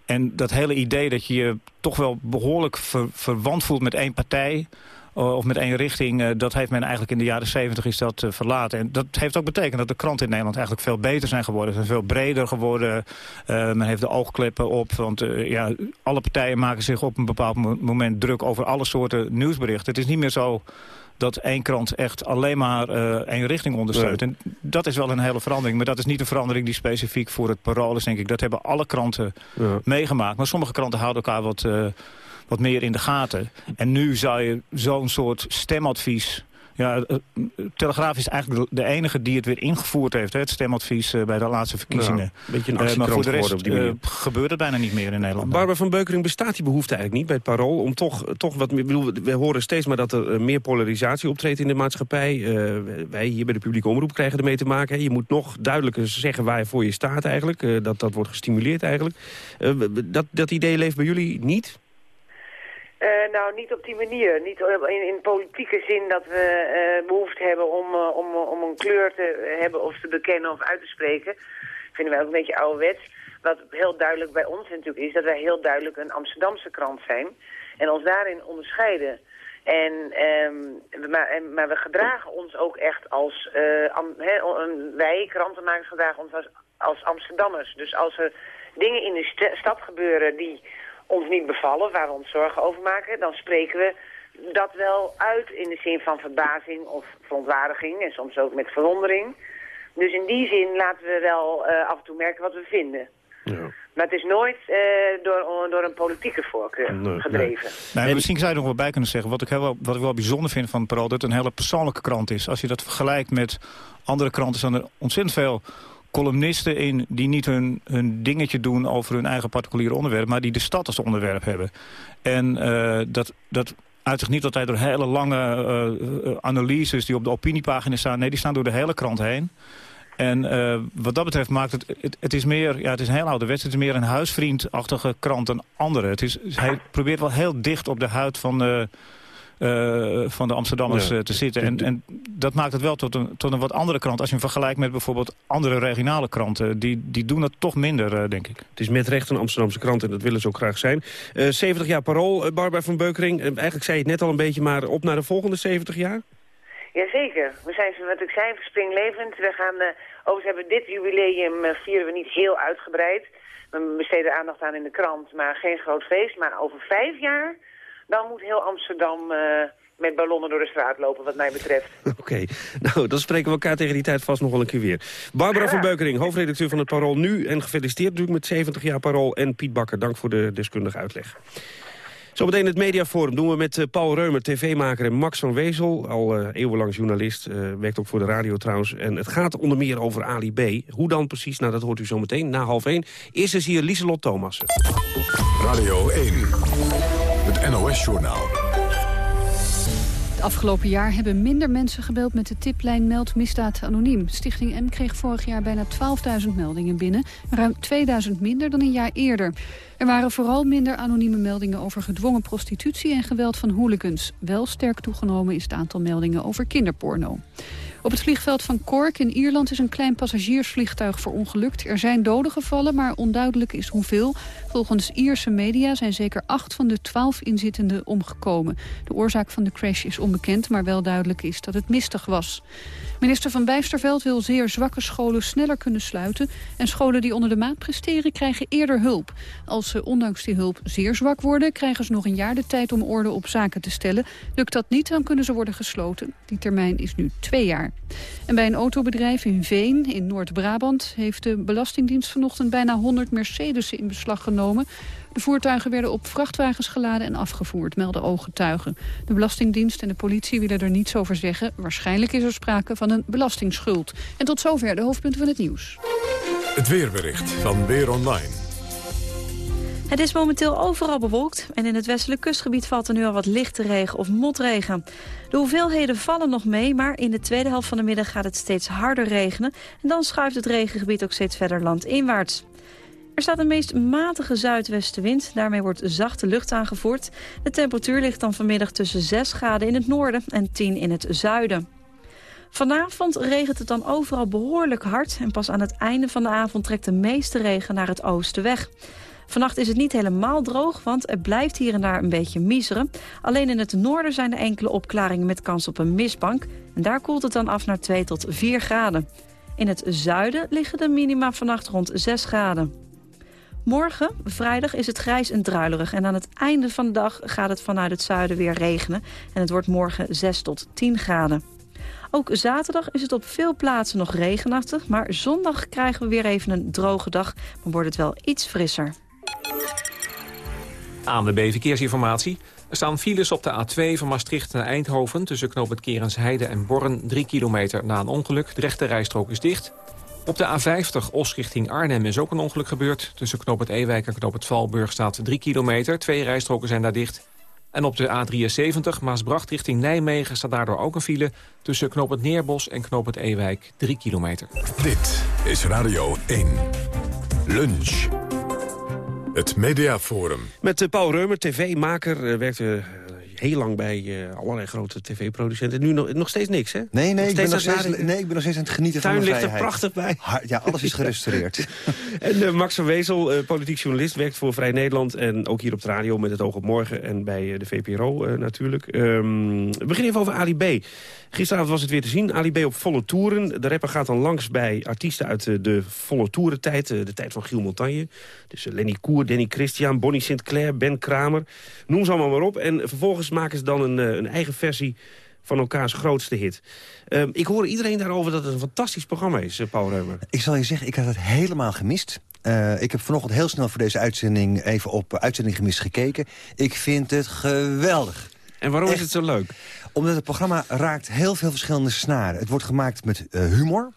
En dat hele idee dat je je toch wel behoorlijk ver, verwant voelt met één partij of met één richting, uh, dat heeft men eigenlijk in de jaren 70 is dat uh, verlaten. En dat heeft ook betekend dat de kranten in Nederland eigenlijk veel beter zijn geworden. Ze zijn veel breder geworden. Men heeft de oogkleppen op. Want ja, alle partijen maken zich op een bepaald moment druk over alle soorten nieuwsberichten. Het is niet meer zo dat één krant echt alleen maar uh, één richting ondersteunt. En dat is wel een hele verandering. Maar dat is niet een verandering die specifiek voor het parool is, denk ik. Dat hebben alle kranten ja. meegemaakt. Maar sommige kranten houden elkaar wat... Uh, wat meer in de gaten. En nu zou je zo'n soort stemadvies Ja, uh, Telegraaf is eigenlijk de enige die het weer ingevoerd heeft. Hè, het stemadvies uh, bij de laatste verkiezingen. Ja, beetje een uh, maar voor de rest op die manier. gebeurt het bijna niet meer in Nederland. Barbara van Beukering, bestaat die behoefte eigenlijk niet bij het Parool... om toch, toch wat meer... Bedoel, we horen steeds maar dat er meer polarisatie optreedt in de maatschappij. wij hier bij de publieke omroep krijgen ermee te maken. Je moet nog duidelijker zeggen waar je voor je staat eigenlijk. dat, dat wordt gestimuleerd eigenlijk. dat, dat idee leeft bij jullie niet? Uh, nou, niet op die manier. Niet in, in politieke zin dat we uh, behoefte hebben om, uh, om, om een kleur te hebben of te bekennen of uit te spreken. Vinden wij ook een beetje ouderwets. Wat heel duidelijk bij ons natuurlijk is dat wij heel duidelijk een Amsterdamse krant zijn. En ons daarin onderscheiden. En, um, maar, en, maar we gedragen ons ook echt als, am, he, wij krantenmakers gedragen ons als, als Amsterdammers. Dus als er dingen in de stad gebeuren die ons niet bevallen, waar we ons zorgen over maken, dan spreken we dat wel uit in de zin van verbazing of verontwaardiging en soms ook met verwondering. Dus in die zin laten we wel uh, af en toe merken wat we vinden. Ja. Maar het is nooit uh, door, door een politieke voorkeur nee, gedreven. Nee. Nee, misschien zou je nog wel bij kunnen zeggen... Wat ik, heel, wat ik wel bijzonder vind van het Parool... dat het een hele persoonlijke krant is. Als je dat vergelijkt met andere kranten... zijn er ontzettend veel columnisten in die niet hun, hun dingetje doen over hun eigen particuliere onderwerp... maar die de stad als onderwerp hebben. En uh, dat, dat uit niet altijd door hele lange uh, analyses die op de opiniepagina staan. Nee, die staan door de hele krant heen. En wat dat betreft maakt het, het, het, is meer, ja, het is een heel oude wedstrijd. Het is meer een huisvriendachtige krant dan andere. Het is, hij probeert wel heel dicht op de huid van de uh, van de Amsterdammers ja. te zitten. En, en dat maakt het wel tot een, tot een wat andere krant. Als je hem vergelijkt met bijvoorbeeld andere regionale kranten. Die, die doen het toch minder, uh, denk ik. Het is met recht een Amsterdamse krant en dat willen ze ook graag zijn. Uh, 70 jaar parool, Barbara van Beukering. eigenlijk zei je het net al een beetje, maar op naar de volgende 70 jaar? Jazeker. We zijn, wat ik zei, springlevend. We gaan, overigens hebben dit jubileum vieren we niet heel uitgebreid. We besteden aandacht aan in de krant, maar geen groot feest. Maar over vijf jaar dan moet heel Amsterdam uh, met ballonnen door de straat lopen, wat mij betreft. (laughs) Oké, okay. nou, dan spreken we elkaar tegen die tijd vast nog wel een keer weer. Barbara ja. van Beukering, hoofdredacteur van het Parool nu. En gefeliciteerd natuurlijk met 70 jaar Parool. En Piet Bakker, dank voor de deskundige uitleg. Zometeen het mediaforum doen we met uh, Paul Reumer, tv-maker en Max van Wezel. Al uh, eeuwenlang journalist, uh, werkt ook voor de radio trouwens. En het gaat onder meer over Ali B. Hoe dan precies? Nou, dat hoort u zometeen na half 1. Eerst is hier Lieselot Thomassen. Radio 1. NOS-journaal. Het afgelopen jaar hebben minder mensen gebeld met de tiplijn Meld Misdaad Anoniem. Stichting M kreeg vorig jaar bijna 12.000 meldingen binnen. Ruim 2.000 minder dan een jaar eerder. Er waren vooral minder anonieme meldingen over gedwongen prostitutie en geweld van hooligans. Wel sterk toegenomen is het aantal meldingen over kinderporno. Op het vliegveld van Cork in Ierland is een klein passagiersvliegtuig verongelukt. Er zijn doden gevallen, maar onduidelijk is hoeveel. Volgens Ierse media zijn zeker acht van de twaalf inzittenden omgekomen. De oorzaak van de crash is onbekend, maar wel duidelijk is dat het mistig was. Minister Van Bijsterveld wil zeer zwakke scholen sneller kunnen sluiten... en scholen die onder de maat presteren krijgen eerder hulp. Als ze ondanks die hulp zeer zwak worden... krijgen ze nog een jaar de tijd om orde op zaken te stellen. Lukt dat niet, dan kunnen ze worden gesloten. Die termijn is nu twee jaar. En bij een autobedrijf in Veen, in Noord-Brabant... heeft de Belastingdienst vanochtend bijna 100 Mercedes'en in beslag genomen... De voertuigen werden op vrachtwagens geladen en afgevoerd, melden ooggetuigen. De Belastingdienst en de politie willen er niets over zeggen. Waarschijnlijk is er sprake van een belastingsschuld. En tot zover de hoofdpunten van het nieuws. Het weerbericht van Weer Online. Het is momenteel overal bewolkt en in het westelijk kustgebied valt er nu al wat lichte regen of motregen. De hoeveelheden vallen nog mee, maar in de tweede helft van de middag gaat het steeds harder regenen. En dan schuift het regengebied ook steeds verder landinwaarts. Er staat een meest matige zuidwestenwind. Daarmee wordt zachte lucht aangevoerd. De temperatuur ligt dan vanmiddag tussen 6 graden in het noorden en 10 in het zuiden. Vanavond regent het dan overal behoorlijk hard... en pas aan het einde van de avond trekt de meeste regen naar het oosten weg. Vannacht is het niet helemaal droog, want het blijft hier en daar een beetje miseren. Alleen in het noorden zijn er enkele opklaringen met kans op een mistbank. En daar koelt het dan af naar 2 tot 4 graden. In het zuiden liggen de minima vannacht rond 6 graden. Morgen, vrijdag, is het grijs en druilerig. En aan het einde van de dag gaat het vanuit het zuiden weer regenen. En het wordt morgen 6 tot 10 graden. Ook zaterdag is het op veel plaatsen nog regenachtig. Maar zondag krijgen we weer even een droge dag. Maar wordt het wel iets frisser. ANWB Verkeersinformatie. Er staan files op de A2 van Maastricht naar Eindhoven... tussen knooppunt Kerensheide en Borren, 3 kilometer na een ongeluk. De rechte rijstrook is dicht. Op de A50 Os richting Arnhem is ook een ongeluk gebeurd. Tussen knooppunt Ewijk en knooppunt Valburg staat 3 kilometer. Twee rijstroken zijn daar dicht. En op de A73 Maasbracht richting Nijmegen staat daardoor ook een file... tussen knooppunt Neerbos en knooppunt Ewijk, 3 kilometer. Dit is Radio 1. Lunch. Het Mediaforum. Met eh, Paul Reumer, tv-maker, eh, werkte eh, heel lang bij uh, allerlei grote tv-producenten. Nu nog, nog steeds niks, hè? Nee, nee, ik ben, nog steeds, nee ik ben nog steeds aan het genieten Tuin van mijn ligt er vrijheid. prachtig bij. Ha- Ja, alles is gerestaureerd. (laughs) En eh, Max van Wezel, eh, politiek journalist, werkt voor Vrij Nederland... en ook hier op de radio met het oog op morgen en bij eh, de VPRO eh, natuurlijk. Ehm, we beginnen even over Ali B. Gisteravond was het weer te zien. Ali B op volle toeren. De rapper gaat dan langs bij artiesten uit eh, de volle toerentijd. eh, de tijd van Giel Montagne. Dus eh, Lenny Koer, Danny Christian, Bonnie Sinclair, Ben Kramer. Noem ze allemaal maar op. En vervolgens maken ze dan een, eh, een eigen versie van elkaars grootste hit. Ehm, ik hoor iedereen daarover dat het een fantastisch programma is, eh, Paul Reumer. Ik zal je zeggen, ik had het helemaal gemist. Eh, ik heb vanochtend heel snel voor deze uitzending even op eh, uitzending gemist gekeken. Ik vind het geweldig. En waarom Echt. is het zo leuk? Omdat het programma raakt heel veel verschillende snaren. Het wordt gemaakt met humor.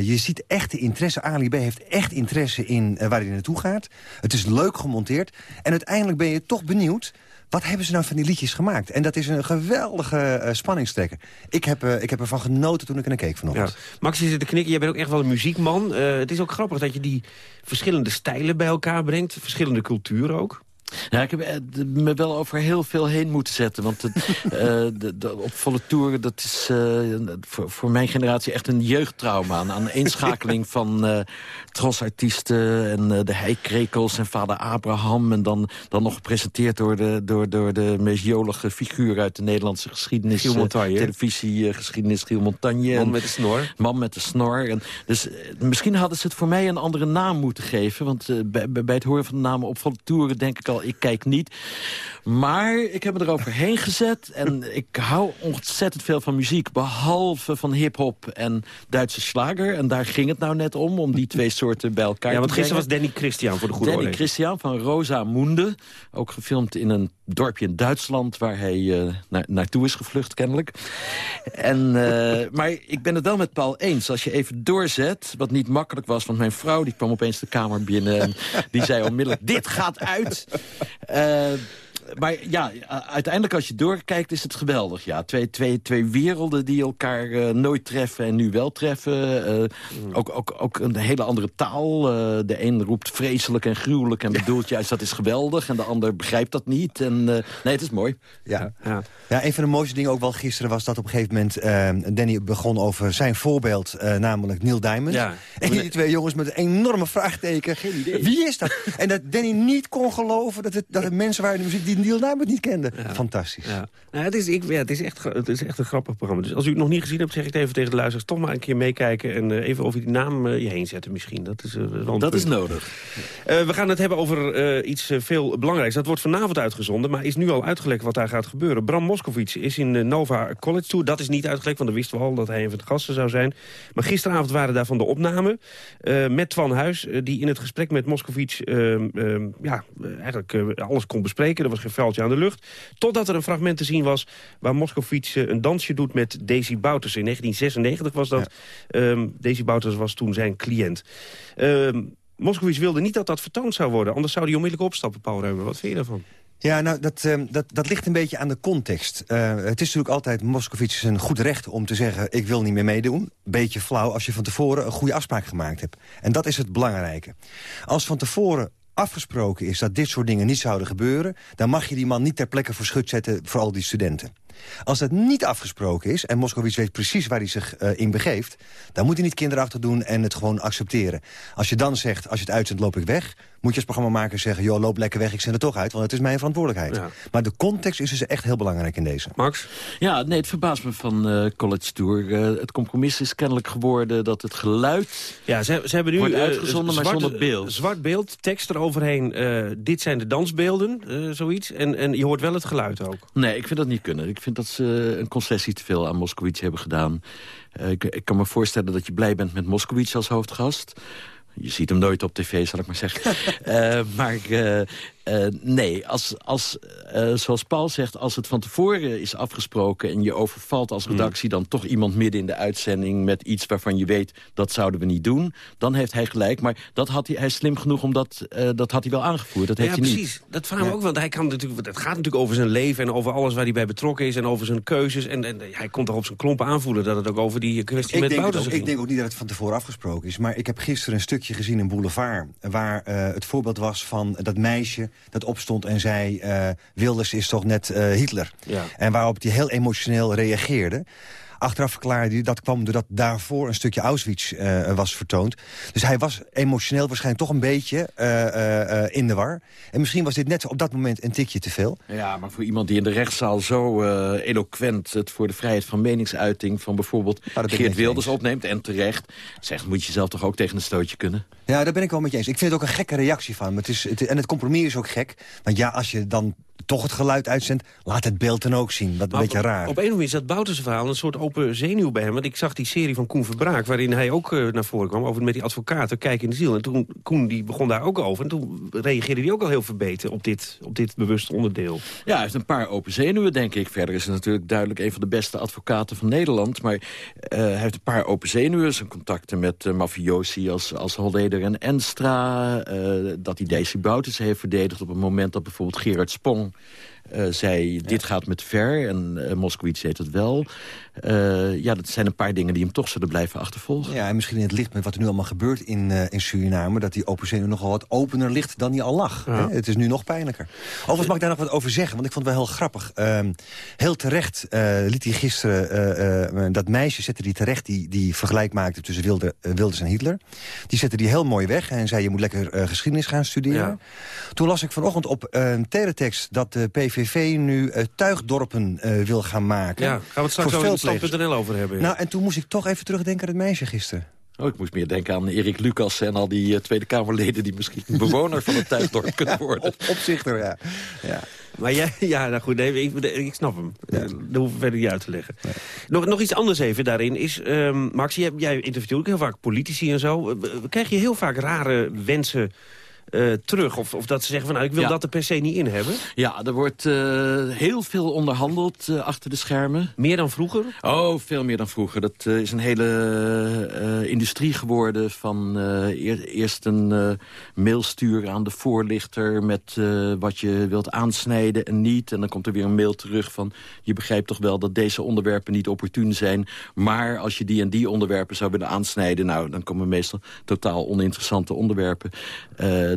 Je ziet echt de interesse. Ali B heeft echt interesse in waar hij naartoe gaat. Het is leuk gemonteerd. En uiteindelijk ben je toch benieuwd... wat hebben ze nou van die liedjes gemaakt? En dat is een geweldige eh, spanningstrekker. Ik heb, eh, ik heb ervan genoten toen ik naar keek vanochtend. Ja. Max, zit te knikken. Jij bent ook echt wel een muziekman. Eh, het is ook grappig dat je die verschillende stijlen bij elkaar brengt. Verschillende culturen ook. Ja, ik heb eh, me wel over heel veel heen moeten zetten. Want het, (laughs) eh, de, de, op volle toeren, dat is eh, voor, voor mijn generatie echt een jeugdtrauma. Aan aan eenschakeling (laughs) van eh trosartiesten en de heikrekels en vader Abraham. En dan, dan nog gepresenteerd door de, door, door de meest jolige figuur uit de Nederlandse geschiedenis. Giel Montagne. televisiegeschiedenis, Giel Montagne. Man met de snor. Man met de snor. En dus misschien hadden ze het voor mij een andere naam moeten geven. Want bij, bij bij het horen van de namen op volle toeren denk ik al, ik kijk niet. Maar ik heb me eroverheen gezet. En ik hou ontzettend veel van muziek. Behalve van hiphop en Duitse slager. En daar ging het nou net om, om die twee soorten bij elkaar Ja, want te gisteren was. Danny Christian voor de goede Danny. Christian van Rosa Munde. Ook gefilmd in een dorpje in Duitsland... waar hij naar, naartoe is gevlucht, kennelijk. En, eh, maar ik ben het wel met Paul eens. Als je even doorzet, wat niet makkelijk was... want mijn vrouw die kwam opeens de kamer binnen... en die zei onmiddellijk, dit gaat uit! (laughs) uh, maar ja, uiteindelijk als je doorkijkt is het geweldig. Ja, twee, twee, twee werelden die elkaar eh, nooit treffen en nu wel treffen. Eh, ook, ook, ook een hele andere taal. Eh, de een roept vreselijk en gruwelijk en bedoelt juist dat is geweldig. En de ander begrijpt dat niet. En, eh, nee, het is mooi. Ja. Ja. een van de mooiste dingen ook wel gisteren was dat op een gegeven moment... Danny begon over zijn voorbeeld, eh, namelijk Neil Diamond. Ja. En die twee jongens met een enorme vraagteken. Wie is dat? en dat Danny niet kon geloven dat het, dat het mensen waren in de muziek die Neil Diamond niet kenden. Fantastisch. Ja. Nou, het, is, ik, ja, het, is echt, het is echt een grappig programma. Dus als u het nog niet gezien hebt, zeg ik het even tegen de luisteraars... toch maar een keer meekijken en eh, even over die naam eh, je heen zetten misschien. Dat is, eh, Dat is nodig. Eh, we gaan het hebben over eh, iets veel belangrijks. Dat wordt vanavond uitgezonden, maar is nu al uitgelekt wat daar gaat gebeuren. Bram Moskowitz is in de Nova College Tour. Dat is niet uitgelekt, want dan wisten we al dat hij een van de gasten zou zijn. Maar gisteravond waren daarvan de opnamen eh, met Twan Huis... die in het gesprek met Moskowitz ehm, ehm, ja, eigenlijk alles kon bespreken. Er was geen vuiltje aan de lucht. Totdat er een fragment te zien was waar eh, een dansje doet met Daisy Bouters. In 1996 was dat. Ehm, Daisy Bouters was toen zijn cliënt. Ehm Moskowitz wilde niet dat dat vertoond zou worden. Anders zou hij onmiddellijk opstappen, Paul Reumer. Wat vind je daarvan? Ja, nou, dat, eh, dat, dat ligt een beetje aan de context. Eh, het is natuurlijk altijd Moskovits een goed recht om te zeggen... ik wil niet meer meedoen. Beetje flauw als je van tevoren een goede afspraak gemaakt hebt. En dat is het belangrijke. Als van tevoren afgesproken is dat dit soort dingen niet zouden gebeuren... dan mag je die man niet ter plekke voor zetten voor al die studenten. Als dat niet afgesproken is, en Moskowitz weet precies waar hij zich eh, in begeeft... dan moet hij niet kinderachtig doen en het gewoon accepteren. Als je dan zegt, als je het uitzendt, loop ik weg... moet je als programmamaker zeggen, joh, loop lekker weg, ik zend het toch uit... want het is mijn verantwoordelijkheid. Maar de context is dus echt heel belangrijk in deze. Max? Ja, nee, het verbaast me van eh, College Tour. Eh, het compromis is kennelijk geworden dat het geluid... Ja, ze, ze hebben nu Wordt eh, uitgezonden, maar zwart, zonder beeld. Zwart beeld, tekst eroverheen. eh dit zijn de dansbeelden, eh, zoiets. En, en je hoort wel het geluid ook. Nee, ik vind dat niet kunnen. Ik vind dat ze een concessie te veel aan Moskowitz hebben gedaan. Ik, ik kan me voorstellen dat je blij bent met Moskowitz als hoofdgast. Je ziet hem nooit op tv, zal ik maar zeggen. (laughs) Eh, maar eh, Eh, nee, als, als, eh, zoals Paul zegt, als het van tevoren is afgesproken... en je overvalt als redactie dan toch iemand midden in de uitzending... met iets waarvan je weet, dat zouden we niet doen... dan heeft hij gelijk. Maar dat had hij, hij is slim genoeg, omdat uh, dat had hij wel aangevoerd. Dat heeft ja, hij precies. niet. Dat vraag me ook, want hij kan natuurlijk, het gaat natuurlijk over zijn leven... en over alles waar hij bij betrokken is en over zijn keuzes. En, en hij komt toch op zijn klompen aanvoelen dat het ook over die kwestie ik met denk, Boutersen ook, ik denk ook niet dat het van tevoren afgesproken is. Maar ik heb gisteren een stukje gezien in Boulevard... waar uh, het voorbeeld was van dat meisje dat opstond en zei... Uh, Wilders is toch net uh, Hitler. Ja. En waarop hij heel emotioneel reageerde. Achteraf verklaarde hij dat kwam doordat daarvoor een stukje Auschwitz uh, was vertoond. Dus hij was emotioneel waarschijnlijk toch een beetje uh, uh, in de war. En misschien was dit net op dat moment een tikje te veel. Ja, maar voor iemand die in de rechtszaal zo eloquent... het voor de vrijheid van meningsuiting van bijvoorbeeld Nou, Geert Wilders opneemt... en terecht, zegt moet je jezelf toch ook tegen een stootje kunnen? Ja, daar ben ik wel met je eens. Ik vind het ook een gekke reactie van. Het is, het, en het compromis is ook gek. Want ja, als je dan toch het geluid uitzendt, laat het beeld dan ook zien. Dat een Maar beetje raar. Op een of andere manier is dat Bouterse verhaal een soort open zenuw bij hem. Want ik zag die serie van Koen Verbraak, waarin hij ook uh, naar voren kwam... over met die advocaten, Kijk in de ziel. En toen Koen die begon daar ook over. En toen reageerde hij ook al heel verbeten op dit, op dit bewuste onderdeel. Ja, hij heeft een paar open zenuwen, denk ik. Verder is hij natuurlijk duidelijk een van de beste advocaten van Nederland. Maar uh, hij heeft een paar open zenuwen. Zijn contacten met uh, mafiosi als, als Holleder en Enstra. dat hij Daisy Bouterse heeft verdedigd op een moment dat bijvoorbeeld Gerard Spong... Uh, zei, ja. dit gaat met ver. En uh, Moskowitz deed het wel. Uh, ja, dat zijn een paar dingen die hem toch zullen blijven achtervolgen. Ja, en misschien in het licht met wat er nu allemaal gebeurt in, in Suriname... dat die open zenuw nogal wat opener ligt dan die al lag. Ja. Het is nu nog pijnlijker. Overigens mag ik daar nog wat over zeggen, want ik vond het wel heel grappig. Ehm, heel terecht liet hij gisteren... dat meisje zette die terecht, die, die vergelijk maakte tussen Wilder, Wilders en Hitler. Die zette die heel mooi weg en zei... je moet lekker geschiedenis gaan studeren. Ja. Toen las ik vanochtend op een teletext dat de PVV nu uh, tuigdorpen uh, wil gaan maken. Ja, gaan we het straks over stand.nl over hebben. Ja. Nou, en toen moest ik toch even terugdenken aan het meisje gisteren. Oh, ik moest meer denken aan Erik Lucas en al die uh, Tweede Kamerleden... die misschien bewoner van het (laughs) tuigdorp kunnen worden. Op, opzichter, ja. ja. Maar jij, ja, nou goed, nee, ik, ik, snap hem. Ja. Dat hoeven we verder niet uit te leggen. Nee. Nog, nog iets anders even daarin is... Um, Max, jij, jij interviewt ook heel vaak politici en zo. Krijg je heel vaak rare wensen... Uh, terug? Of, of dat ze zeggen van nou, ik wil Ja. dat er per se niet in hebben? Ja, er wordt eh, heel veel onderhandeld eh, achter de schermen. Meer dan vroeger? Oh, veel meer dan vroeger. Dat eh, is een hele eh, industrie geworden van eh, eer- eerst een eh, mail sturen aan de voorlichter... met eh, wat je wilt aansnijden en niet. En dan komt er weer een mail terug van... je begrijpt toch wel dat deze onderwerpen niet opportun zijn... maar als je die en die onderwerpen zou willen aansnijden... nou, dan komen meestal totaal oninteressante onderwerpen.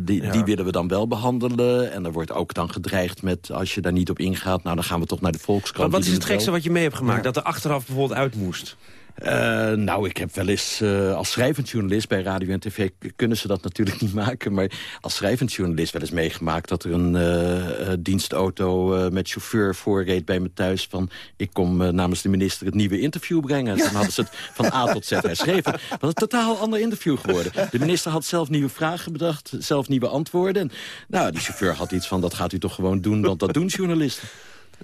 Die, Ja. die willen we dan wel behandelen. En er wordt ook dan gedreigd met... als je daar niet op ingaat, nou, dan gaan we toch naar de Volkskrant. Wat, is het gekste wat je mee hebt gemaakt? Dat er achteraf bijvoorbeeld uit moest? Eh, nou, ik heb wel eens eh, als schrijvend journalist bij radio en tv... kunnen ze dat natuurlijk (laughs) niet maken. Maar als schrijvend journalist wel eens meegemaakt... dat er een eh, dienstauto met chauffeur voorreed bij me thuis... van ik kom namens de minister het nieuwe interview brengen. En dan hadden ze het van A tot Z herschreven. (laughs) Het was een totaal ander interview geworden. De minister had zelf nieuwe vragen bedacht, zelf nieuwe antwoorden. En, nou, die chauffeur had iets van, dat gaat u toch gewoon doen... want dat doen journalisten.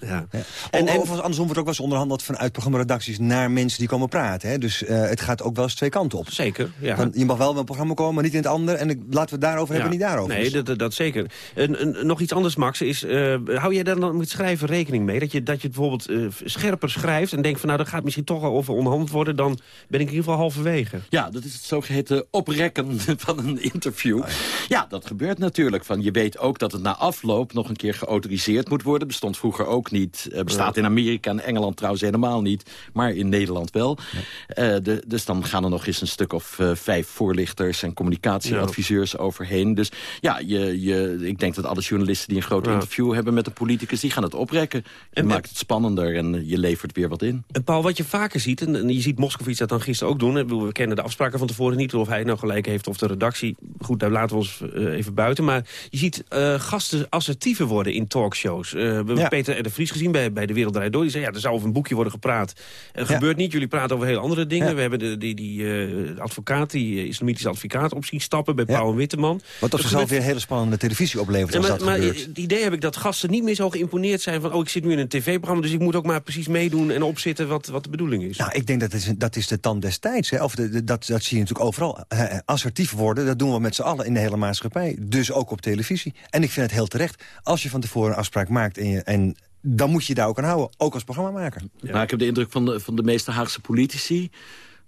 Ja. En, en overigens, andersom wordt ook wel eens onderhandeld vanuit programmaredacties naar mensen die komen praten. Hè? Dus uh, het gaat ook wel eens twee kanten op. Zeker, ja. Dan, je mag wel met een programma komen, maar niet in het andere. En ik, laten we het daarover hebben, niet daarover. Nee, Dus- dat, dat, dat zeker. En, en, nog iets anders, Max, is... Uh, hou jij daar dan met schrijven rekening mee? Dat je, dat je bijvoorbeeld uh, scherper schrijft en denkt van... nou, dat gaat misschien toch wel over onderhandeld worden... dan ben ik in ieder geval halverwege. Ja, dat is het zogeheten oprekken (laughs) van een interview. Oh ja. ja. dat gebeurt natuurlijk. Van, je weet ook dat het na afloop nog een keer geautoriseerd moet worden. Bestond vroeger ook niet. Uh, bestaat in Amerika en Engeland trouwens helemaal niet. Maar in Nederland wel. Ja. Uh, de, dus dan gaan er nog eens een stuk of uh, vijf voorlichters en communicatieadviseurs ja. overheen. Dus ja, je, je, ik denk dat alle journalisten die een groot ja. interview hebben met een politicus... die gaan het oprekken. Je en maakt het spannender en je levert weer wat in. En Paul, wat je vaker ziet, en je ziet Moskovits dat dan gisteren ook doen... we kennen de afspraken van tevoren niet, of hij nou gelijk heeft of de redactie... goed, daar laten we ons even buiten. Maar je ziet gasten assertiever worden in talkshows. Peter. De Vries gezien bij, bij De Wereld Draait Door. Die zei, ja, er zou over een boekje worden gepraat. Het gebeurt niet, jullie praten over hele andere dingen. We hebben de, die, die eh, advocaat, die islamitische advocaat op zien stappen... bij Pauw en Witteman. Wat op zichzelf weer een hele spannende televisie oplevert als maar, dat maar gebeurt. het idee heb ik dat gasten niet meer zo geïmponeerd zijn... van, oh, ik zit nu in een tv-programma, dus ik moet ook maar precies meedoen... en opzitten wat, wat de bedoeling is. Nou, ik denk dat is, dat is de tand des tijds. Hè. Of de, de- dat, dat zie je natuurlijk overal. Eh, assertief worden, dat doen we met z'n allen in de hele maatschappij. Dus ook op televisie. En ik vind het heel terecht. Als je van tevoren een afspraak maakt en, je, en dan moet je je daar ook aan houden. Ook als programmamaker. Maar ik heb de indruk van de, van de meeste Haagse politici...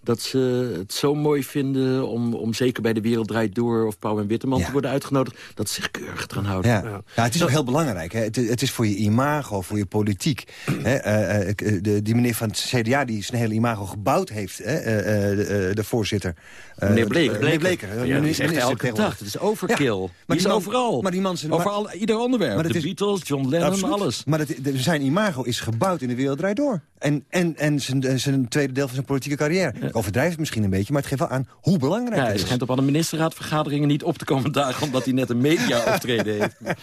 dat ze het zo mooi vinden om, om zeker bij De Wereld Draait Door... of Pauw en Witteman te worden uitgenodigd... dat ze zich keurig eraan houden. Ja. Ja. het is ook heel belangrijk. Hè. Het, het is voor je imago, voor je politiek. Hè. eh, eh, ik- de, die meneer van het CDA die zijn hele imago gebouwd heeft. Hè. eh, eh, de, eh, de voorzitter. Eh, Meneer Bleker. Meneer Bleker. Ja, eh, die is echt elke dag. Het is overkill. Ja, Die maar is man- overal. Maar die man, zijn- Over maar- al- ieder onderwerp. Maar de is- Beatles, John Lennon, Absoluut. alles. Maar dat, de- zijn imago is gebouwd in de wereld draait door. En, en, en zijn, zijn tweede deel van zijn politieke carrière. Ik overdrijf het misschien een beetje, maar het geeft wel aan hoe belangrijk Ja, het hij schijnt op alle ministerraadvergaderingen niet op te komen dagen... omdat hij net een media-optreden heeft. (laughs)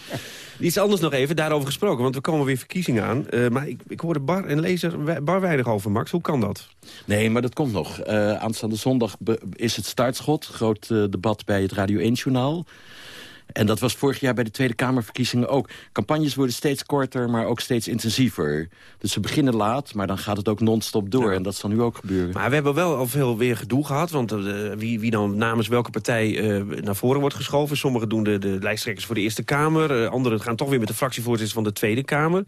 Iets anders nog even, daarover gesproken, want we komen weer verkiezingen aan. Eh, maar ik, ik hoorde Bar en Lezer we- bar weinig over, Max. Hoe kan dat? Nee, maar dat komt nog. Eh, aanstaande zondag is het startschot. Groot eh, debat bij het Radio 1-journaal. En dat was vorig jaar bij de Tweede Kamerverkiezingen ook. Campagnes worden steeds korter, maar ook steeds intensiever. Dus ze beginnen laat, maar dan gaat het ook non-stop door. En dat zal nu ook gebeuren. Maar we hebben wel al veel weer gedoe gehad. Want eh, wie, wie dan namens welke partij eh, naar voren wordt geschoven. Sommigen doen de, de lijsttrekkers voor de Eerste Kamer. eh, anderen gaan toch weer met de fractievoorzitters van de Tweede Kamer.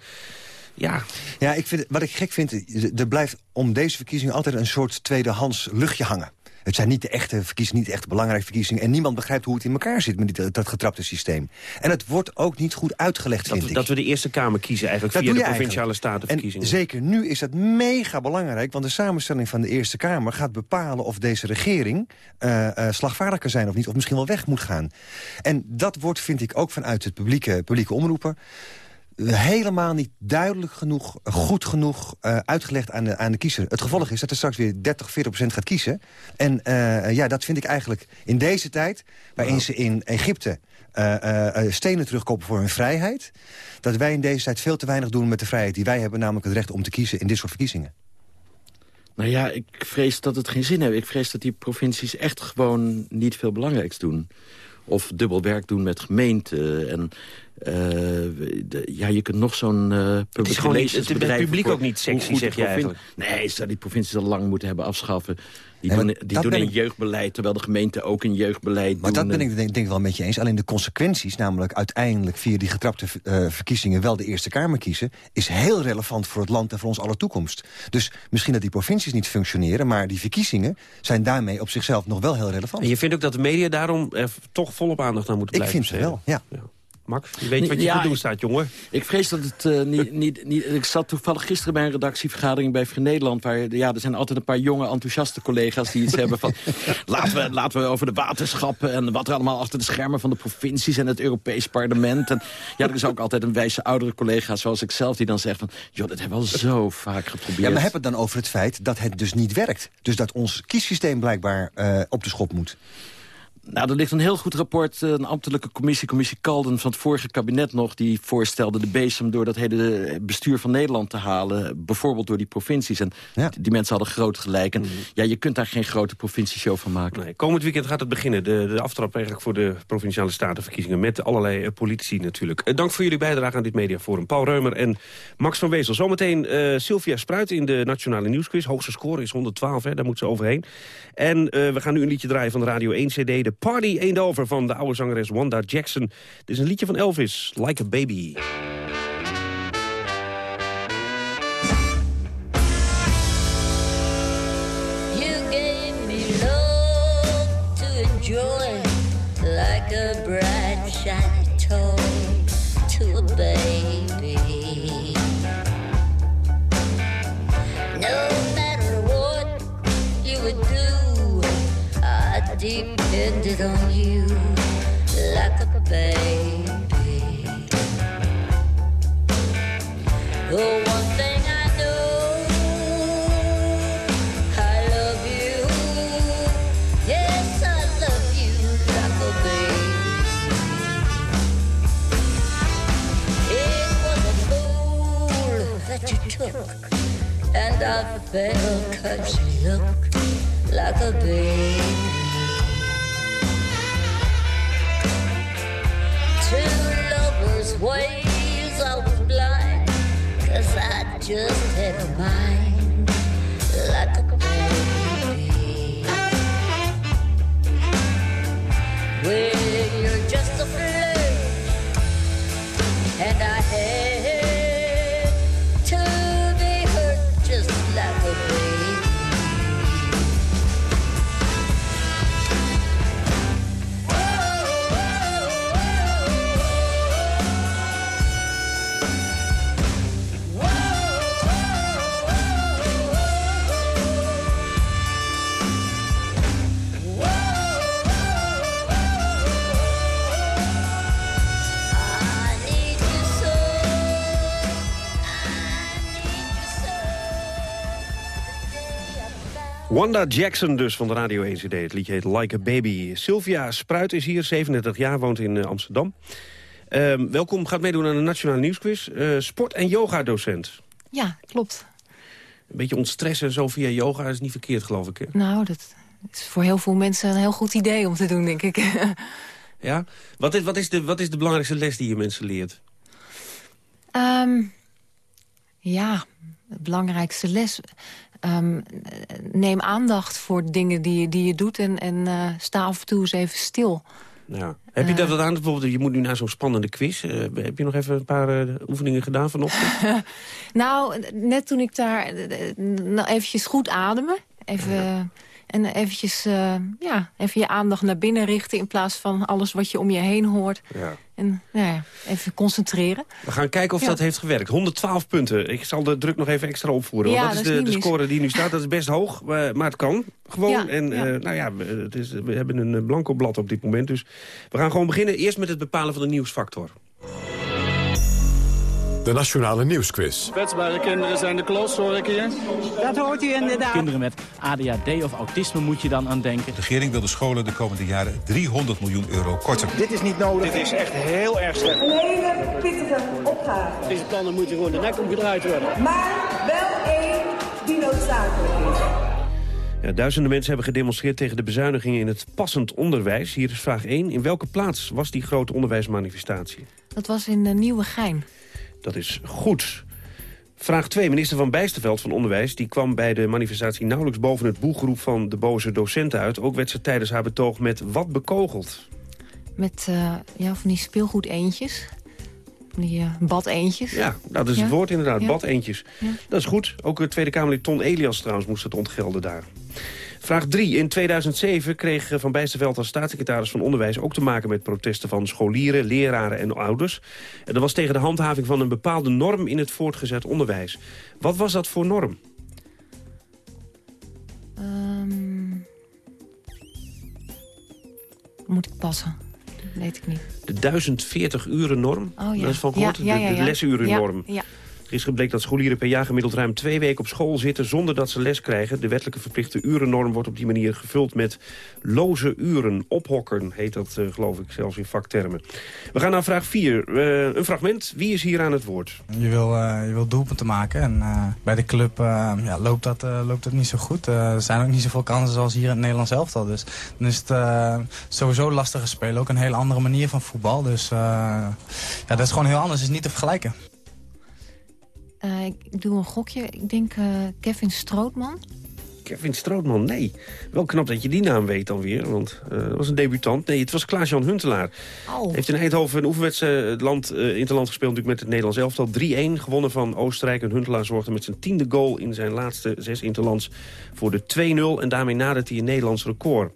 Ja, Ja, ik vind, wat ik gek vind, er blijft om deze verkiezingen altijd een soort tweedehands luchtje hangen. Het zijn niet de echte verkiezingen, niet de echte belangrijke verkiezingen. En niemand begrijpt hoe het in elkaar zit met dat getrapte systeem. En het wordt ook niet goed uitgelegd, dat, vind we- ik. dat we de Eerste Kamer kiezen eigenlijk Dat via de Provinciale eigenlijk. Statenverkiezingen. En zeker nu is dat mega belangrijk, want de samenstelling van de Eerste Kamer gaat bepalen of deze regering eh, eh, slagvaardig kan zijn of niet, of misschien wel weg moet gaan. En dat wordt, vind ik, ook vanuit het publieke, publieke omroepen helemaal niet duidelijk genoeg, goed genoeg eh, uitgelegd aan de, aan de kiezer. Het gevolg is dat er straks weer 30, 40 procent gaat kiezen. En eh, ja, dat vind ik eigenlijk in deze tijd... waarin ze in Egypte eh, eh, eh, stenen terugkopen voor hun vrijheid... dat wij in deze tijd veel te weinig doen met de vrijheid die wij hebben... namelijk het recht om te kiezen in dit soort verkiezingen. Nou ja, ik vrees dat het geen zin heeft. Ik vrees dat die provincies echt gewoon niet veel belangrijks doen. Of dubbel werk doen met gemeenten. En eh, de- ja, je kunt nog zo'n eh public gewoon niet- relations het- het publiek voor ook niet sexy, zeg je eigenlijk. Nee, ze zouden die provincies al lang moeten hebben afschaffen. Die doen, die doen een ik- jeugdbeleid, terwijl de gemeenten ook een jeugdbeleid Maar doen. dat ben ik denk, denk ik wel met je eens. Alleen de consequenties, namelijk uiteindelijk via die getrapte eh, verkiezingen... wel de Eerste Kamer kiezen, is heel relevant voor het land en voor ons alle toekomst. Dus misschien dat die provincies niet functioneren... maar die verkiezingen zijn daarmee op zichzelf nog wel heel relevant. En je vindt ook dat de media daarom er toch volop aandacht aan moeten Ik blijven vind het wel, ja. Max, je weet wat je Ja, te doen staat, jongen. Ik vrees dat het eh, niet, (laughs) niet, niet... Ik zat toevallig gisteren bij een redactievergadering bij Vrij Nederland... waar ja, er zijn altijd een paar jonge, enthousiaste collega's die iets hebben van... (laughs) Laten we, laten we over de waterschappen en wat er allemaal achter de schermen van de provincies... en het Europees parlement. En ja, er is ook altijd een wijze oudere collega zoals ik zelf die dan zegt van... joh, dat hebben we al zo vaak geprobeerd. Ja, maar heb het dan over het feit dat het dus niet werkt. Dus dat ons kiessysteem blijkbaar eh, op de schop moet. Nou, er ligt een heel goed rapport, eh, een ambtelijke commissie, commissie Kalden van het vorige kabinet nog, die voorstelde de bezem door dat hele bestuur van Nederland te halen, bijvoorbeeld door die provincies. En die, die mensen hadden groot gelijk. En ja, je kunt daar geen grote provincieshow van maken. Nee, komend weekend gaat het beginnen. De, de aftrap eigenlijk voor de Provinciale Statenverkiezingen. Met allerlei eh, politici natuurlijk. Eh, dank voor jullie bijdrage aan dit mediaforum. Paul Reumer en Max van Wezel. Zometeen eh, Sylvia Spruit in de Nationale Nieuwsquiz. Hoogste score is 112, hè, daar moet ze overheen. En eh, we gaan nu een liedje draaien van de Radio 1 CD. De Party Ain't Over van de oude zangeres Wanda Jackson. Dit is een liedje van Elvis, Like a Baby. On you like a baby. Oh, one thing I know. I love you. Yes, I love you like a baby. It was a I fell cause she looked like a baby. Just had a Wanda Jackson dus van de Radio 1 CD. Het liedje heet Like a Baby. Sylvia Spruit is hier, 37 jaar, woont in eh, Amsterdam. Ehm, welkom, gaat meedoen aan de Nationale Nieuwsquiz. Eh, sport- en yoga-docent. Ja, klopt. Een beetje ontstressen zo via yoga is niet verkeerd, geloof ik. Hè? Nou, dat is voor heel veel mensen een heel goed idee om te doen, denk ik. (laughs) Ja? Wat is, wat, is de, wat is de belangrijkste les die je mensen leert? Ehm, ja, de belangrijkste les. Ehm, neem aandacht voor dingen die, je- die je doet en, en eh, sta af en toe eens even stil. Ja. Heb je dat wat aan? Bijvoorbeeld, je moet nu naar zo'n spannende quiz. Eh, heb je nog even een paar eh, oefeningen gedaan vanochtend? (laughs) Nou, net toen ik daar eh, eh, nou eventjes goed ademen. Even, En eventjes, eh, ja, even je aandacht naar binnen richten... in plaats van alles wat je om je heen hoort. Ja. En nou ja, even concentreren. We gaan kijken of Ja. dat heeft gewerkt. 112 punten. Ik zal de druk nog even extra opvoeren. Ja, want dat dat is de, score die nu staat. Dat is best hoog, maar, maar het kan. Gewoon. En eh, nou ja, we, het is, we hebben een eh, blanco blad op dit moment. Dus we gaan gewoon beginnen. Eerst met het bepalen van de nieuwsfactor. De Nationale Nieuwsquiz. Kwetsbare kinderen zijn de klos, hoor ik hier. Dat hoort u inderdaad. Kinderen met ADHD of autisme moet je dan aan denken. De regering wil de scholen de komende jaren 300 miljoen euro korter. Dit is niet nodig. Dit is echt heel erg slecht. Een hele pittige opgave. Deze plannen moeten gewoon de nek omgedraaid worden. Maar wel één die noodzakelijk is. Ja, duizenden mensen hebben gedemonstreerd tegen de bezuinigingen in het passend onderwijs. Hier is vraag 1. In welke plaats was die grote onderwijsmanifestatie? Dat was in uh, Nieuwegein. Dat is goed. Vraag 2. Minister Van Bijsterveld van Onderwijs die kwam bij de manifestatie nauwelijks boven het boegeroep van de boze docenten uit. Ook werd ze tijdens haar betoog met wat bekogeld. Met eh, ja, van die speelgoed eentjes. Die uh, bad eentjes. Ja, dat is Ja. het woord inderdaad, Ja. bad eentjes. Ja. Dat is goed. Ook uh, Tweede Kamerlid Ton Elias trouwens moest het ontgelden daar. Vraag 3. In 2007 kreeg eh, Van Bijsterveld als staatssecretaris van Onderwijs... ook te maken met protesten van scholieren, leraren en ouders. En dat was tegen de handhaving van een bepaalde norm in het voortgezet onderwijs. Wat was dat voor norm? Ehm, moet ik passen? Dat weet ik niet. De 1040 uren norm. Oh, ja. Dat is van Ja, gehoord. ja, ja, de, de lesurennorm. Ja, Gisteren bleek dat scholieren per jaar gemiddeld ruim twee weken op school zitten... zonder dat ze les krijgen. De wettelijke verplichte urennorm wordt op die manier gevuld met loze uren. Ophokken heet dat, eh, geloof ik, zelfs in vaktermen. We gaan naar vraag 4. een fragment. Wie is hier aan het woord? Je wil, eh, je wil doelpunten maken en eh, bij de club eh, ja, loopt, dat, eh, loopt dat niet zo goed. Eh, er zijn ook niet zoveel kansen zoals hier in het Nederlands elftal. Dus dan is het eh, sowieso lastiger spelen. Ook een hele andere manier van voetbal. Dus eh, ja, dat is gewoon heel anders. Is niet te vergelijken. Eh, ik, doe een gokje. Ik denk eh, Kevin Strootman. Kevin Strootman, nee. Wel knap dat je die naam weet dan weer, want eh, dat was een debutant. Nee, het was Klaas-Jan Huntelaar. Oh. Heeft in Eindhoven een oefenwedstrijd het land, eh, interland gespeeld natuurlijk met het Nederlands elftal. 3-1 gewonnen van Oostenrijk. En Huntelaar zorgde met zijn tiende goal in zijn laatste zes interlands voor de 2-0. En daarmee nadert hij een Nederlands record.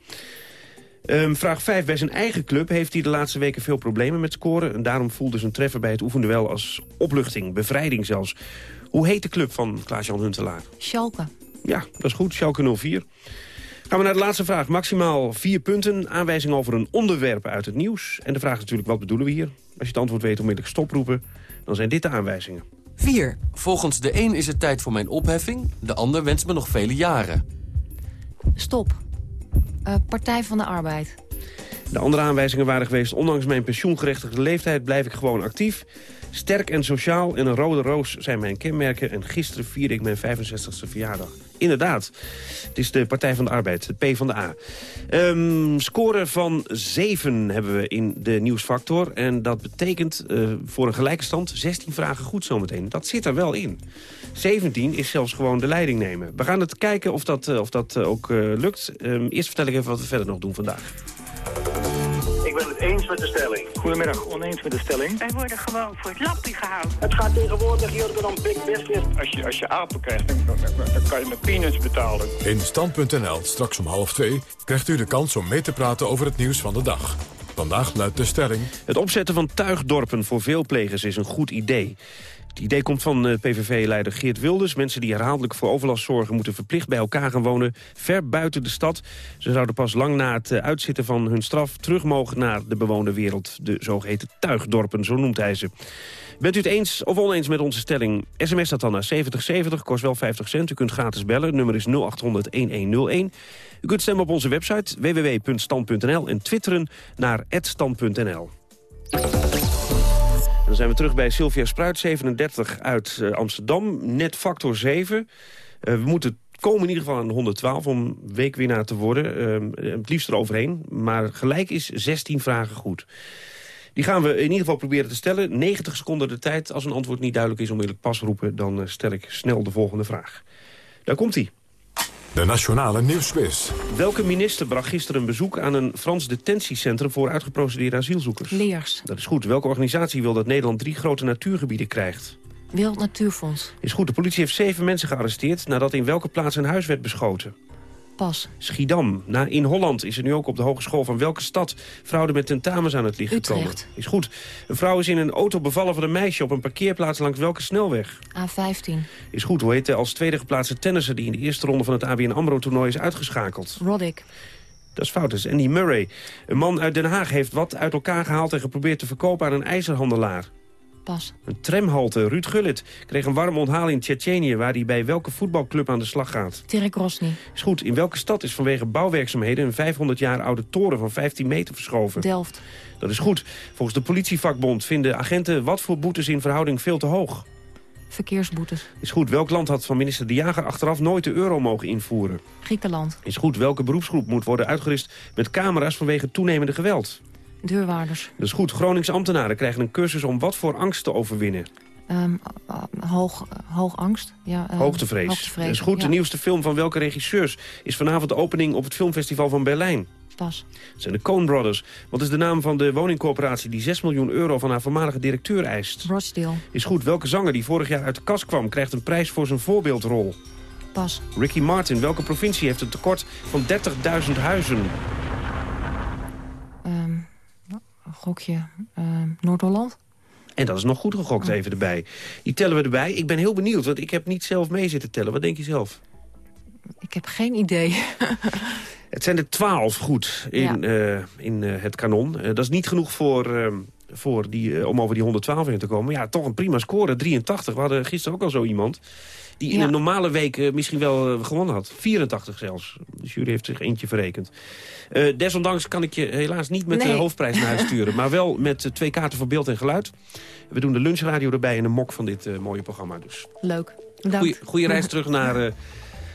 Ehm, vraag 5. Bij zijn eigen club heeft hij de laatste weken veel problemen met scoren. En daarom voelde zijn treffer bij het oefenduel als opluchting, bevrijding zelfs. Hoe heet de club van Klaas-Jan Huntelaar? Schalke. Ja, dat is goed. Schalke 04. Gaan we naar de laatste vraag. Maximaal vier punten. Aanwijzing over een onderwerp uit het nieuws. En de vraag is natuurlijk, wat bedoelen we hier? Als je het antwoord weet, onmiddellijk stoproepen. Dan zijn dit de aanwijzingen. 4. Volgens de een is het tijd voor mijn opheffing. De ander wenst me nog vele jaren. Stop. Eh, Partij van de Arbeid. De andere aanwijzingen waren geweest... ondanks mijn pensioengerechtigde leeftijd blijf ik gewoon actief. Sterk en sociaal en een rode roos zijn mijn kenmerken. En gisteren vierde ik mijn 65e verjaardag. Inderdaad, het is de Partij van de Arbeid, de P van de A. Ehm score van 7 hebben we in de nieuwsfactor. En dat betekent eh, voor een gelijke stand 16 vragen goed zometeen. Dat zit er wel in. 17 is zelfs gewoon de leiding nemen. We gaan het kijken of dat, eh, of dat eh, ook eh, lukt. Ehm, eerst vertel ik even wat we verder nog doen vandaag. Ik ben het eens met de stelling. Goedemiddag, oneens met de stelling. Wij worden gewoon voor het lappie gehouden. Het gaat tegenwoordig hier dan big business. Als je, als je apen krijgt, dan, dan, dan kan je met peanuts betalen. In Stand.nl, straks om half twee, krijgt u de kans om mee te praten over het nieuws van de dag. Vandaag luidt de stelling... Het opzetten van tuigdorpen voor veelplegers is een goed idee. Het idee komt van eh, PVV-leider Geert Wilders. Mensen die herhaaldelijk voor overlast zorgen... moeten verplicht bij elkaar gaan wonen, ver buiten de stad. Ze zouden pas lang na het eh, uitzitten van hun straf... terug mogen naar de bewoonde wereld. De zogeheten tuigdorpen, zo noemt hij ze. Bent u het eens of oneens met onze stelling? SMS dat dan naar 7070, kost wel 50 cent. U kunt gratis bellen, nummer is 0800-1101. U kunt stemmen op onze website www.stand.nl... en twitteren naar @stand.nl. Dan zijn we terug bij Sylvia Spruit, 37 uit eh, Amsterdam. Net factor 7. Eh, we moeten komen in ieder geval aan 112 om weekwinnaar te worden. Eh, het liefst eroverheen. Maar gelijk is 16 vragen goed. Die gaan we in ieder geval proberen te stellen. 90 seconden de tijd. Als een antwoord niet duidelijk is, onmiddellijk pas roepen. Dan stel ik snel de volgende vraag. Daar komt-ie. De Nationale Nieuwsquiz. Welke minister bracht gisteren een bezoek aan een Frans detentiecentrum voor uitgeprocedeerde asielzoekers? Leers. Dat is goed. Welke organisatie wil dat Nederland drie grote natuurgebieden krijgt? Wereld Natuurfonds. Is goed. De politie heeft zeven mensen gearresteerd nadat in welke plaats een huis werd beschoten? Pas. Schiedam. Na, in Holland is er nu ook op de hogeschool van welke stad fraude met tentamens aan het licht gekomen? Is goed. Een vrouw is in een auto bevallen van een meisje op een parkeerplaats langs welke snelweg? A15. Is goed. Hoe heet de als tweede geplaatste tennisser die in de eerste ronde van het ABN AMRO-toernooi is uitgeschakeld? Roddick. Dat is fout. Is Andy Murray. Een man uit Den Haag heeft wat uit elkaar gehaald en geprobeerd te verkopen aan een ijzerhandelaar. Pas. Een tramhalte. Ruud Gullit kreeg een warm onthaal in Tsjetsjenië... waar hij bij welke voetbalclub aan de slag gaat. Terek Rosny. Is goed. In welke stad is vanwege bouwwerkzaamheden... een 500 jaar oude toren van 15 meter verschoven? Delft. Dat is goed. Volgens de politievakbond vinden agenten wat voor boetes in verhouding veel te hoog. Verkeersboetes. Is goed. Welk land had van minister De Jager achteraf nooit de euro mogen invoeren? Griekenland. Is goed. Welke beroepsgroep moet worden uitgerust met camera's vanwege toenemende geweld? Deurwaarders. Dat is goed. Groningse ambtenaren krijgen een cursus om wat voor angst te overwinnen. Ehm, uh, hoog, hoogangst. Ja, ehm, Hoogtevrees. hoogtevrees. Dat is goed. Ja. De nieuwste film van welke regisseurs is vanavond de opening op het filmfestival van Berlijn? Pas. Dat zijn de Coen Brothers. Wat is de naam van de woningcorporatie die 6 miljoen euro van haar voormalige directeur eist? Rochdale. Is goed. Welke zanger die vorig jaar uit de kast kwam krijgt een prijs voor zijn voorbeeldrol? Pas. Ricky Martin. Welke provincie heeft een tekort van 30.000 huizen? Ehm, gokje. Ehm, Noord-Holland. En dat is nog goed gegokt even erbij. Die tellen we erbij. Ik ben heel benieuwd, want ik heb niet zelf mee zitten tellen. Wat denk je zelf? Ik heb geen idee. (laughs) Het zijn er twaalf goed in, eh, in eh, het kanon. Eh, dat is niet genoeg voor, eh, voor die, om over die 112 heen te komen. Maar ja, toch een prima score. 83. We hadden gisteren ook al zo iemand... die in Ja. een normale week eh, misschien wel eh, gewonnen had. 84 zelfs. De jury heeft zich eentje verrekend. Eh, desondanks kan ik je helaas niet met de hoofdprijs naar huis (laughs) sturen. maar wel met twee kaarten voor beeld en geluid. We doen de lunchradio erbij en een mok van dit mooie programma dus. Leuk. Goeie, goeie reis terug naar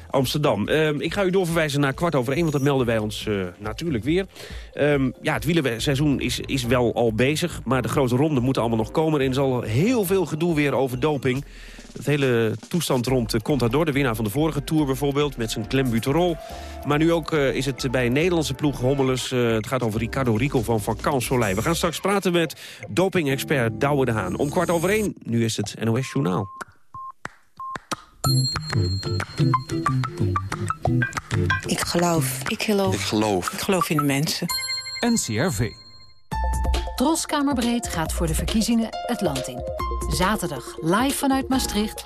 Amsterdam. Ehm, ik ga u doorverwijzen naar kwart over één, want dat melden wij ons natuurlijk weer. Ehm, ja, het wielerseizoen is, is wel al bezig, maar de grote ronden moeten allemaal nog komen. En er is al heel veel gedoe weer over doping. Het hele toestand rond uh, Contador, de winnaar van de vorige Tour bijvoorbeeld... met zijn klembuterol. Maar nu ook eh, is het bij een Nederlandse ploeg Hommelus. eh, het gaat over Ricardo Rico van Vacan Soleil. We gaan straks praten met doping-expert Douwe de Haan. Om kwart over één, nu is het NOS Journaal. Ik geloof. Ik geloof. Ik geloof. Ik geloof in de mensen. NCRV. Troskamerbreed gaat voor de verkiezingen het land in. Zaterdag live vanuit Maastricht.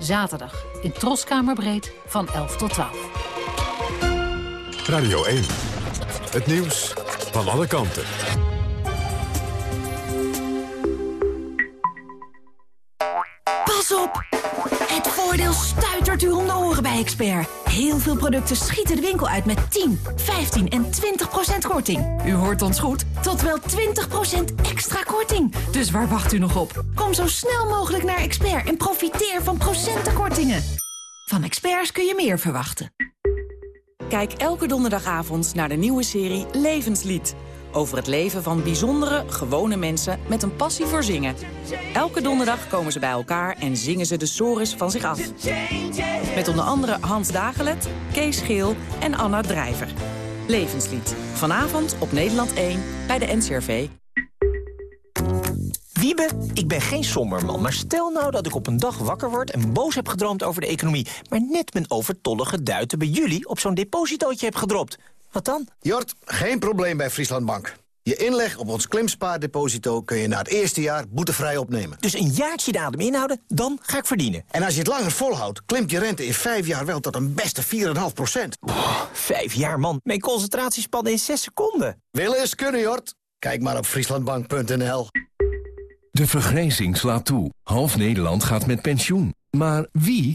Zaterdag in Troskamerbreed van 11 tot 12. Radio 1. Het nieuws van alle kanten. U om de oren bij Expert. Heel veel producten schieten de winkel uit met 10, 15 en 20 procent korting. U hoort ons goed, tot wel 20 procent extra korting. Dus waar wacht u nog op? Kom zo snel mogelijk naar Expert en profiteer van procentenkortingen. Van experts kun je meer verwachten. Kijk elke donderdagavond naar de nieuwe serie Levenslied. Over het leven van bijzondere, gewone mensen met een passie voor zingen. Elke donderdag komen ze bij elkaar en zingen ze de sores van zich af. Met onder andere Hans Dagelet, Kees Geel en Anna Drijver. Levenslied. Vanavond op Nederland 1 bij de NCRV. Wiebe, ik ben geen somberman, maar stel nou dat ik op een dag wakker word... en boos heb gedroomd over de economie... maar net mijn overtollige duiten bij jullie op zo'n depositootje heb gedropt. Wat dan? Jort, geen probleem bij Friesland Bank. Je inleg op ons klimspaardeposito kun je na het eerste jaar boetevrij opnemen. Dus een jaartje de adem inhouden, dan ga ik verdienen. En als je het langer volhoudt, klimt je rente in vijf jaar wel tot een beste 4,5 procent. Vijf jaar, man. Mijn concentratiespannen in zes seconden. Willen is kunnen, Jort. Kijk maar op frieslandbank.nl. De vergrijzing slaat toe. Half Nederland gaat met pensioen. Maar wie